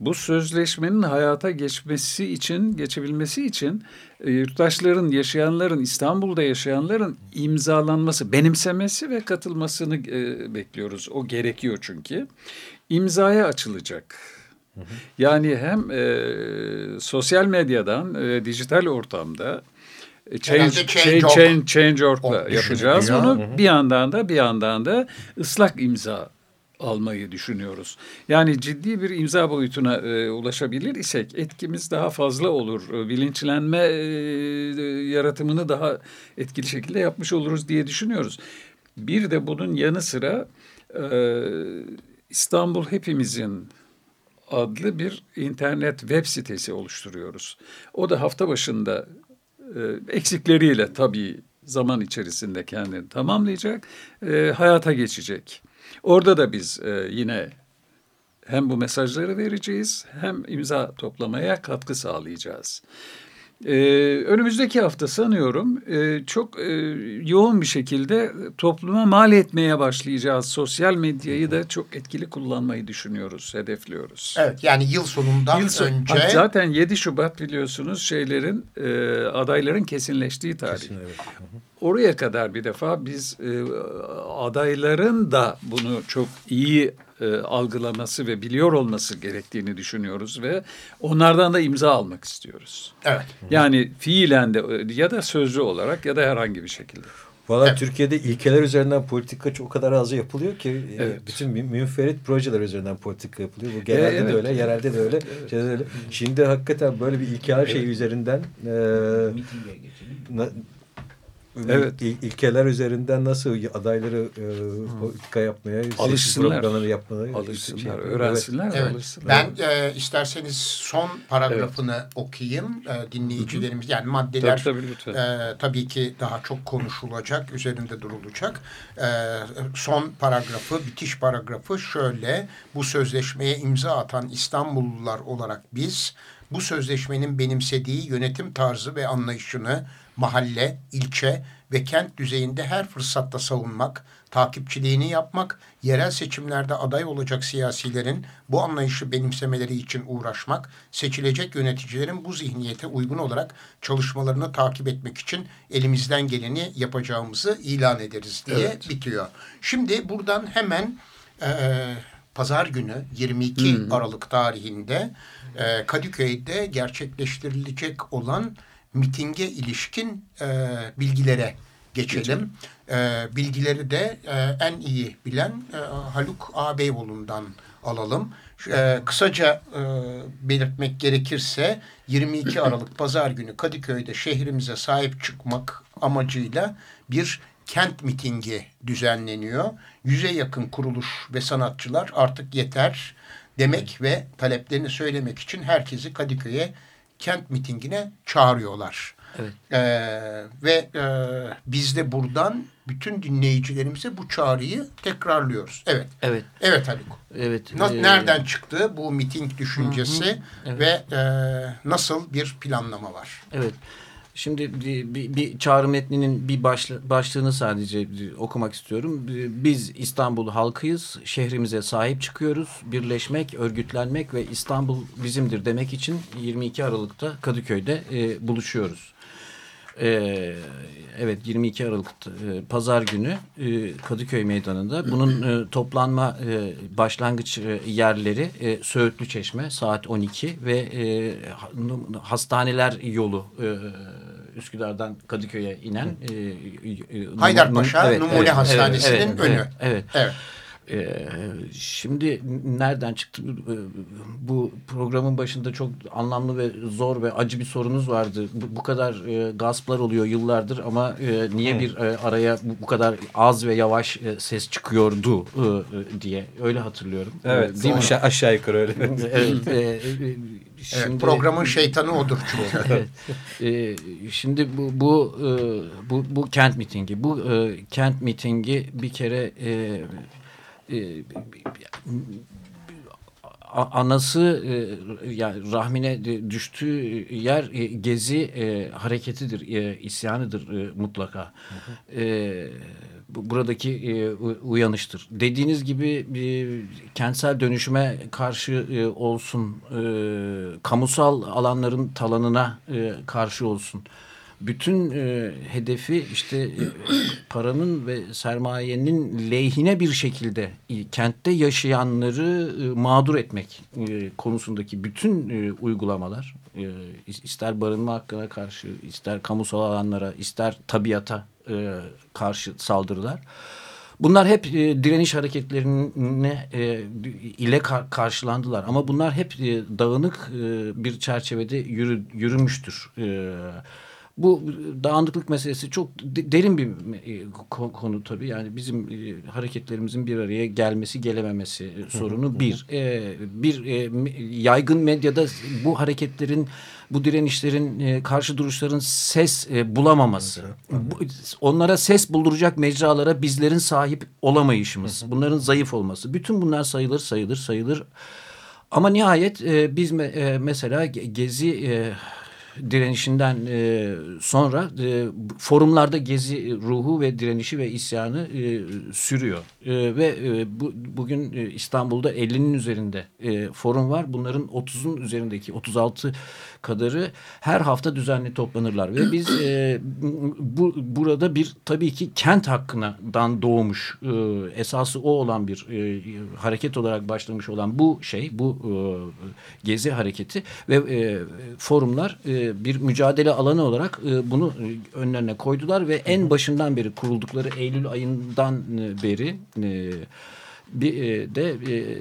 bu sözleşmenin hayata geçmesi için, geçebilmesi için e, yurttaşların, yaşayanların, İstanbul'da yaşayanların imzalanması, benimsemesi ve katılmasını e, bekliyoruz. O gerekiyor çünkü. İmzaya açılacak. Yani hem e, sosyal medyadan, e, dijital ortamda change, Herhalde change, Change.org. change, Change.org'la O yapacağız düşünülüyor. onu. Bir yandan da bir yandan da ıslak imza almayı düşünüyoruz. Yani ciddi bir imza boyutuna e, ulaşabilir isek etkimiz daha fazla olur. E, bilinçlenme e, yaratımını daha etkili şekilde yapmış oluruz diye düşünüyoruz. Bir de bunun yanı sıra e, İstanbul Hepimizin adlı bir internet web sitesi oluşturuyoruz. O da hafta başında e, eksikleriyle tabii zaman içerisinde kendini tamamlayacak, e, hayata geçecek. Orada da biz e, yine hem bu mesajları vereceğiz hem imza toplamaya katkı sağlayacağız. Ee, önümüzdeki hafta sanıyorum e, çok e, yoğun bir şekilde topluma mal etmeye başlayacağız. Sosyal medyayı da çok etkili kullanmayı düşünüyoruz, hedefliyoruz. Evet yani yıl sonundan Yıl sonu- önce Zaten 7 Şubat biliyorsunuz şeylerin e, adayların kesinleştiği tarih. Kesin, evet. Oraya kadar bir defa biz e, adayların da bunu çok iyi e, algılaması ve biliyor olması gerektiğini düşünüyoruz ve onlardan da imza almak istiyoruz. evet. Yani fiilen de e, ya da sözlü olarak ya da herhangi bir şekilde. Valla Evet. Türkiye'de ilkeler üzerinden politika o kadar az yapılıyor ki e, Evet. bütün mü- münferit projeler üzerinden politika yapılıyor. Bu genelde evet. de öyle, yerelde de öyle, şeyde öyle. Şimdi hakikaten böyle bir ilkel şey üzerinden e, Evet. il- ilkeler üzerinden nasıl adayları e, politika yapmaya, Alışsınlar. programları yapmaya Alışsınlar, şey öğrensinler, Evet. alışsınlar. Ben e, isterseniz son paragrafını okuyayım e, dinleyicilerimiz. Yani maddeler Tabii, tabii, lütfen. e, tabii ki daha çok konuşulacak, üzerinde durulacak. E, son paragrafı, bitiş paragrafı şöyle. Bu sözleşmeye imza atan İstanbullular olarak biz bu sözleşmenin benimsediği yönetim tarzı ve anlayışını mahalle, ilçe ve kent düzeyinde her fırsatta savunmak, takipçiliğini yapmak, yerel seçimlerde aday olacak siyasilerin bu anlayışı benimsemeleri için uğraşmak, seçilecek yöneticilerin bu zihniyete uygun olarak çalışmalarını takip etmek için elimizden geleni yapacağımızı ilan ederiz diye Evet. bitiyor. Şimdi buradan hemen e, pazar günü 22 Aralık tarihinde e, Kadıköy'de gerçekleştirilecek olan mitinge ilişkin e, bilgilere geçelim. E, bilgileri de e, en iyi bilen e, Haluk Ağabeyoğlu'ndan alalım. E, kısaca e, belirtmek gerekirse 22 [CLEARS THROAT] Aralık Pazar günü Kadıköy'de şehrimize sahip çıkmak amacıyla bir kent mitingi düzenleniyor. Yüze yakın kuruluş ve sanatçılar artık yeter demek ve taleplerini söylemek için herkesi Kadıköy'e kent mitingine çağırıyorlar. Evet. Ee, ve e, biz de buradan bütün dinleyicilerimize bu çağrıyı tekrarlıyoruz. Evet. Evet. Evet Haluk. Evet. Na- e, Nereden çıktı bu miting düşüncesi Evet. ve e, nasıl bir planlama var? Evet. Şimdi bir, bir, çağrı metninin bir başlı, başlığını sadece okumak istiyorum. Biz İstanbul halkıyız, şehrimize sahip çıkıyoruz. Birleşmek, örgütlenmek ve İstanbul bizimdir demek için 22 Aralık'ta Kadıköy'de e, buluşuyoruz. Ee, evet 22 Aralık e, Pazar günü e, Kadıköy Meydanı'nda bunun e, toplanma e, başlangıç e, yerleri e, Söğütlü Çeşme saat 12 ve e, ha- hastaneler yolu e, Üsküdar'dan Kadıköy'e inen e, Haydarpaşa Evet, Numune evet, Hastanesi'nin evet, önü. Evet, evet. Evet. Ee, şimdi nereden çıktı? Ee, Bu programın başında çok anlamlı ve zor ve acı bir sorunuz vardı. Bu, bu kadar e, gasplar oluyor yıllardır ama e, niye bir e, araya bu, bu kadar az ve yavaş e, ses çıkıyordu e, e, diye öyle hatırlıyorum. Evet. Ee, değil mi? aşağı, yukarı öyle. evet. e, e, [LAUGHS] Evet, şimdi- programın [LAUGHS] şeytanı odur çünkü. Evet. Ee, şimdi bu bu e, bu bu kent mitingi. Bu e, kent mitingi bir kere e, e, anası e, yani rahmine düştüğü yer e, gezi e, hareketidir, e, isyanıdır e, mutlaka. E, bu- buradaki e, uyanıştır. Dediğiniz gibi e, kentsel dönüşüme karşı e, olsun, e, kamusal alanların talanına e, karşı olsun. Bütün e, hedefi işte e, paranın ve sermayenin lehine bir şekilde e, kentte yaşayanları e, mağdur etmek e, konusundaki bütün e, uygulamalar e, is- ister barınma hakkına karşı ister kamusal alanlara ister tabiata e, karşı saldırılar. Bunlar hep e, direniş hareketlerine e, ile kar- karşılandılar ama bunlar hep e, dağınık e, bir çerçevede yürü, yürümüştür. E, bu dağınıklık meselesi çok de- derin bir e, ko- konu tabii. Yani bizim e, hareketlerimizin bir araya gelmesi gelememesi e, sorunu bir. E, bir e, yaygın medyada bu hareketlerin, bu direnişlerin, e, karşı duruşların ses e, bulamaması. Bu, onlara ses bulduracak mecralara bizlerin sahip olamayışımız. Bunların zayıf olması. Bütün bunlar sayılır, sayılır, sayılır. Ama nihayet e, biz me- e, mesela Ge- Gezi e, direnişinden e, sonra e, forumlarda Gezi ruhu ve direnişi ve isyanı e, sürüyor. E, ve e, bu, bugün e, İstanbul'da 50'nin üzerinde e, forum var. Bunların 30'un üzerindeki 36 kadarı her hafta düzenli toplanırlar. Ve biz e, bu, burada bir tabii ki kent hakkından doğmuş e, esası o olan bir e, hareket olarak başlamış olan bu şey bu e, gezi hareketi ve e, forumlar e, bir mücadele alanı olarak e, bunu e, önlerine koydular ve en başından beri kuruldukları Eylül ayından e, beri e, bir e, de e,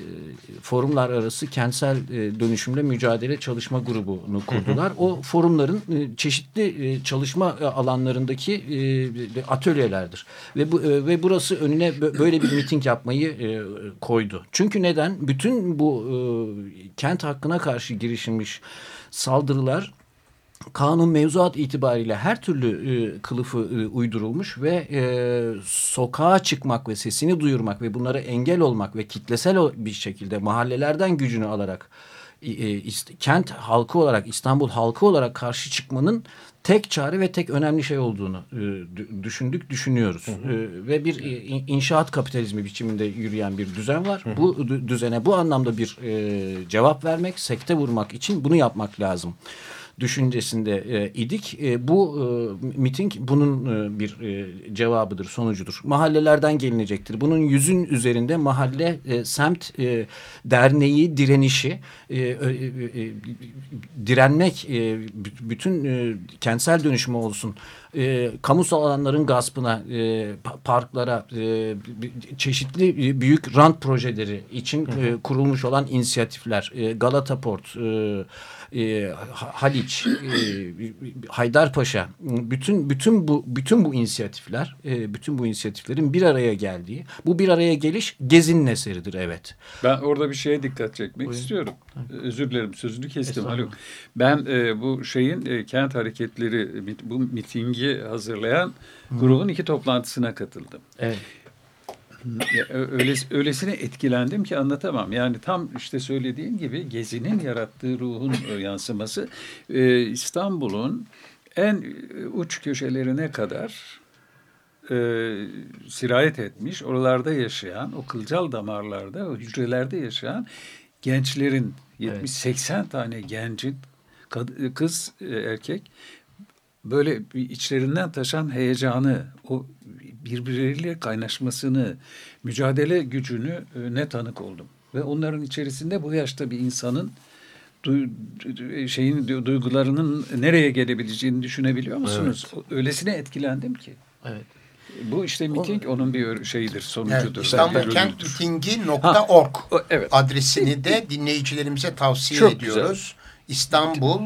forumlar arası kentsel e, dönüşümle mücadele çalışma grubunu kurdular. O forumların e, çeşitli e, çalışma alanlarındaki e, atölyelerdir. Ve bu e, ve burası önüne bö- böyle bir miting yapmayı e, koydu. Çünkü neden? Bütün bu e, kent hakkına karşı girişilmiş saldırılar kanun mevzuat itibariyle her türlü e, kılıfı e, uydurulmuş ve e, sokağa çıkmak ve sesini duyurmak ve bunlara engel olmak ve kitlesel bir şekilde mahallelerden gücünü alarak e, kent halkı olarak İstanbul halkı olarak karşı çıkmanın tek çare ve tek önemli şey olduğunu e, dü- düşündük, düşünüyoruz. E, ve bir e, in- inşaat kapitalizmi biçiminde yürüyen bir düzen var. Bu dü- düzene bu anlamda bir e, cevap vermek, sekte vurmak için bunu yapmak lazım düşüncesinde e, idik. E, bu e, miting bunun e, bir e, cevabıdır, sonucudur. Mahallelerden gelinecektir. Bunun yüzün üzerinde mahalle, e, semt e, derneği direnişi, e, e, e, direnmek, e, bütün e, kentsel dönüşümü olsun, e, kamusal alanların gaspına, e, pa- parklara, e, çeşitli e, büyük rant projeleri için e, kurulmuş olan inisiyatifler, e, Galata Port, e, e, Ha- Haliç, e, Haydarpaşa, bütün bütün bu bütün bu inisiyatifler, e, bütün bu inisiyatiflerin bir araya geldiği, bu bir araya geliş Gezi'nin eseridir evet. Ben orada bir şeye dikkat çekmek istiyorum. Özür dilerim sözünü kestim Haluk. Ben e, bu şeyin e, kent hareketleri bu mitingi hazırlayan grubun iki toplantısına katıldım. Evet. Öyle, öylesine etkilendim ki anlatamam. Yani tam işte söylediğin gibi Gezi'nin yarattığı ruhun e, yansıması e, İstanbul'un en e, uç köşelerine kadar e, sirayet etmiş, oralarda yaşayan, o kılcal damarlarda, o hücrelerde yaşayan gençlerin 70-80 tane gencin kad- kız, e, erkek böyle bir içlerinden taşan heyecanı, o birbirleriyle kaynaşmasını, mücadele gücünü e, ne tanık oldum. Ve onların içerisinde bu yaşta bir insanın du, du- şeyin du- duygularının nereye gelebileceğini düşünebiliyor musunuz? Öylesine etkilendim ki. Evet. Bu işte miting onun bir şeyidir, Evet, sonucudur. İstanbul bir Kent. Mitingi.org evet. adresini de dinleyicilerimize tavsiye Çok ediyoruz. İstanbul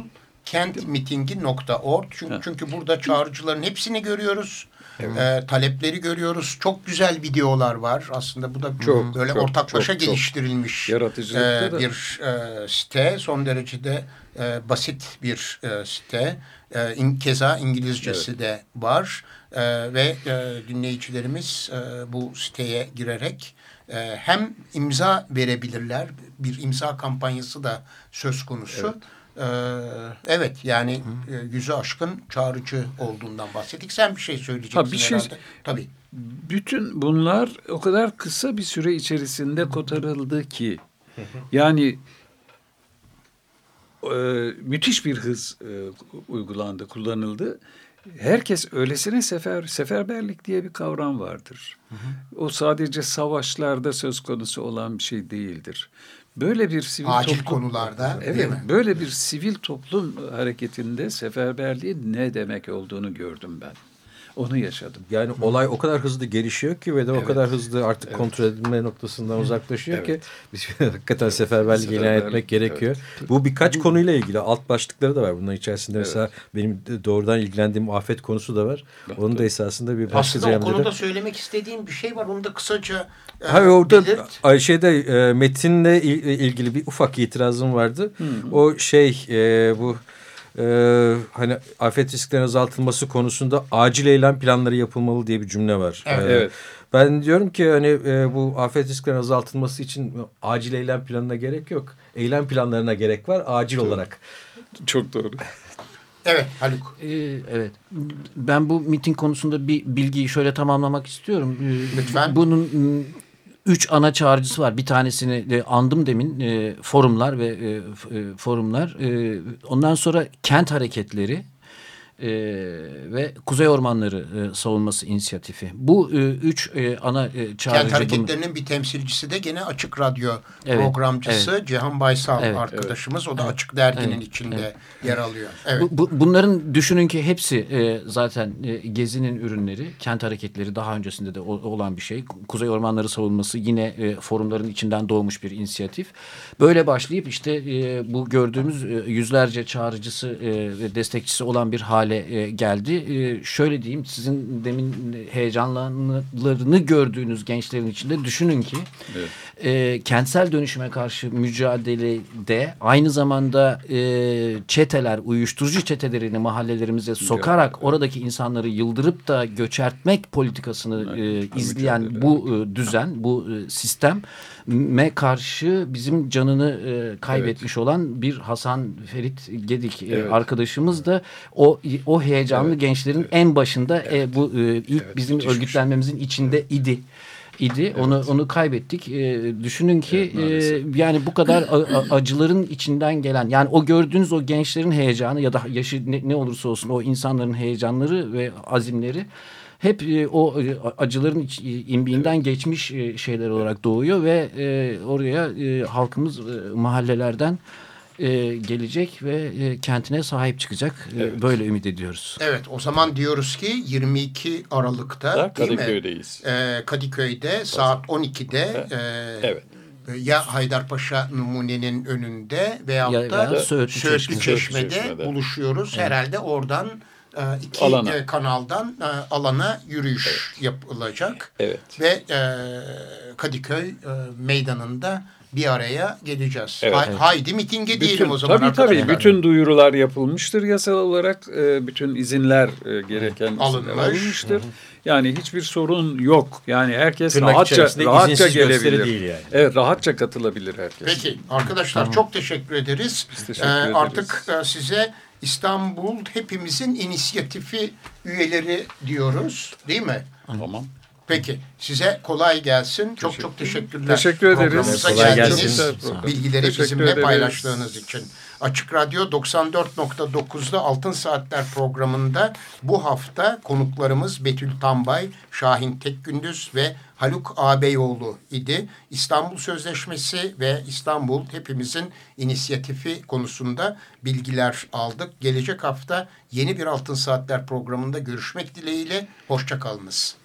kentmitingi.org çünkü, Ha. çünkü burada çağrıcıların hepsini görüyoruz. Ee, talepleri görüyoruz. Çok güzel videolar var. Aslında bu da Çok, böyle çok, ortaklaşa çok, çok. geliştirilmiş Yaratıcılıkta e, bir e, site. Son derecede e, basit bir e, site. E, in, keza İngilizcesi de var. E, ve e, dinleyicilerimiz e, bu siteye girerek e, hem imza verebilirler. Bir imza kampanyası da söz konusu. E, evet yani e, yüzü aşkın çağrıcı olduğundan bahsettik. Sen bir şey söyleyeceksin Ha, bir şey- herhalde. Tabii. Bütün bunlar o kadar kısa bir süre içerisinde kotarıldı ki yani e, müthiş bir hız e, uygulandı, kullanıldı. Herkes öylesine sefer seferberlik diye bir kavram vardır. O sadece savaşlarda söz konusu olan bir şey değildir. Böyle bir sivil Acil toplum, konularda, değil evet, mi? böyle bir sivil toplum hareketinde seferberliğin ne demek olduğunu gördüm ben. Onu yaşadım. Yani olay o kadar hızlı gelişiyor ki ve de o kadar hızlı artık kontrol edilme noktasından uzaklaşıyor ki biz [LAUGHS] hakikaten seferberlik ilan Seferberlik, etmek gerekiyor. Bu birkaç konuyla ilgili alt başlıkları da var. Bunların içerisinde mesela benim doğrudan ilgilendiğim afet konusu da var. Onun da esasında bir başka Aslında o konuda söylemek istediğim bir şey var. Onu da kısaca e, Hayır orada belirt. şeyde e, metinle il- ilgili bir ufak itirazım vardı. O şey e, bu e, hani afet risklerinin azaltılması konusunda acil eylem planları yapılmalı diye bir cümle var. Evet. E, Evet. Ben diyorum ki hani e, bu afet risklerinin azaltılması için acil eylem planına gerek yok. Eylem planlarına gerek var acil olarak. Çok doğru. [LAUGHS] Evet Haluk. Ee, evet. Ben bu miting konusunda bir bilgiyi şöyle tamamlamak istiyorum. Ee, Lütfen. Bunun üç ana çağrıcısı var. Bir tanesini de andım demin. e, forumlar ve e, e, forumlar. E, ondan sonra kent hareketleri e, ve Kuzey Ormanları e, Savunması İnisiyatifi. Bu e, üç e, ana e, çağrıcı. Kent hareketlerinin bir temsilcisi de gene Açık Radyo Evet, programcısı Cihan Baysal Evet, arkadaşımız. O da Açık Dergi'nin içinde yer alıyor. Evet. Bu, bu- bunların düşünün ki hepsi e, zaten e, Gezi'nin ürünleri, kent hareketleri daha öncesinde de o- olan bir şey. Kuzey Ormanları savunması yine e, forumların içinden doğmuş bir inisiyatif. Böyle başlayıp işte e, bu gördüğümüz e, yüzlerce çağrıcısı e, ve destekçisi olan bir hale e, geldi. E, şöyle diyeyim sizin demin heyecanlarını gördüğünüz gençlerin içinde düşünün ki e, kentsel dönüşüme karşı mücadelede aynı zamanda e, çeteler, uyuşturucu çetelerini mahallelerimize sokarak oradaki insanları yıldırıp da göçertmek politikasını e, izleyen bu e, düzen, bu e, sistem me karşı bizim canını e, kaybetmiş olan bir Hasan Ferit Gedik e, Evet. arkadaşımız da o o heyecanlı Evet, gençlerin en başında e, bu e, ilk Evet, bizim bir şey. örgütlenmemizin içinde idi idi. Onu onu kaybettik. E, düşünün ki Evet, e, yani bu kadar acıların içinden gelen yani o gördüğünüz o gençlerin heyecanı ya da yaşı ne, ne olursa olsun o insanların heyecanları ve azimleri hep e, o e, acıların iç, imbiğinden geçmiş e, şeyler olarak doğuyor ve e, oraya e, halkımız e, mahallelerden e, gelecek ve e, kentine sahip çıkacak. E, Böyle ümit ediyoruz. Evet o zaman diyoruz ki 22 Aralık'ta Da? Kadıköy'deyiz. Ee, Kadıköy'de saat 12'de e, Evet. ya Haydarpaşa Numune'nin önünde veyahut Ya- da veya Söğütlü Söğütlü Çeşme. Çeşme'de, Çeşme'de. buluşuyoruz. Herhalde oradan e, iki Alana. e, kanaldan e, alana yürüyüş yapılacak. Evet. Ve e, Kadıköy e, meydanında bir araya geleceğiz. Evet. Ha- Haydi mitinge diyelim Bütün, o zaman tabii tabii bütün duyurular yapılmıştır yasal olarak e, bütün izinler e, gereken izinler Alınmış. alınmıştır. Yani hiçbir sorun yok. Yani herkes Tırnak rahatça rahatça gelebilir. değil yani. Evet rahatça katılabilir herkes. Peki arkadaşlar çok teşekkür ederiz. teşekkür Ee, ederiz. Artık e, size İstanbul Hepimizin inisiyatifi üyeleri diyoruz değil mi? Tamam. Peki size kolay gelsin. Çok çok teşekkürler. Teşekkür ederiz. Programımıza olun. Bilgileri Teşekkür bizimle ederiz. paylaştığınız için. Açık Radyo 94.9'da Altın Saatler programında bu hafta konuklarımız Betül Tambay, Şahin Tekgündüz ve Haluk Ağabeyoğlu idi. İstanbul Sözleşmesi ve İstanbul Hepimizin inisiyatifi konusunda bilgiler aldık. Gelecek hafta yeni bir Altın Saatler programında görüşmek dileğiyle. Hoşçakalınız.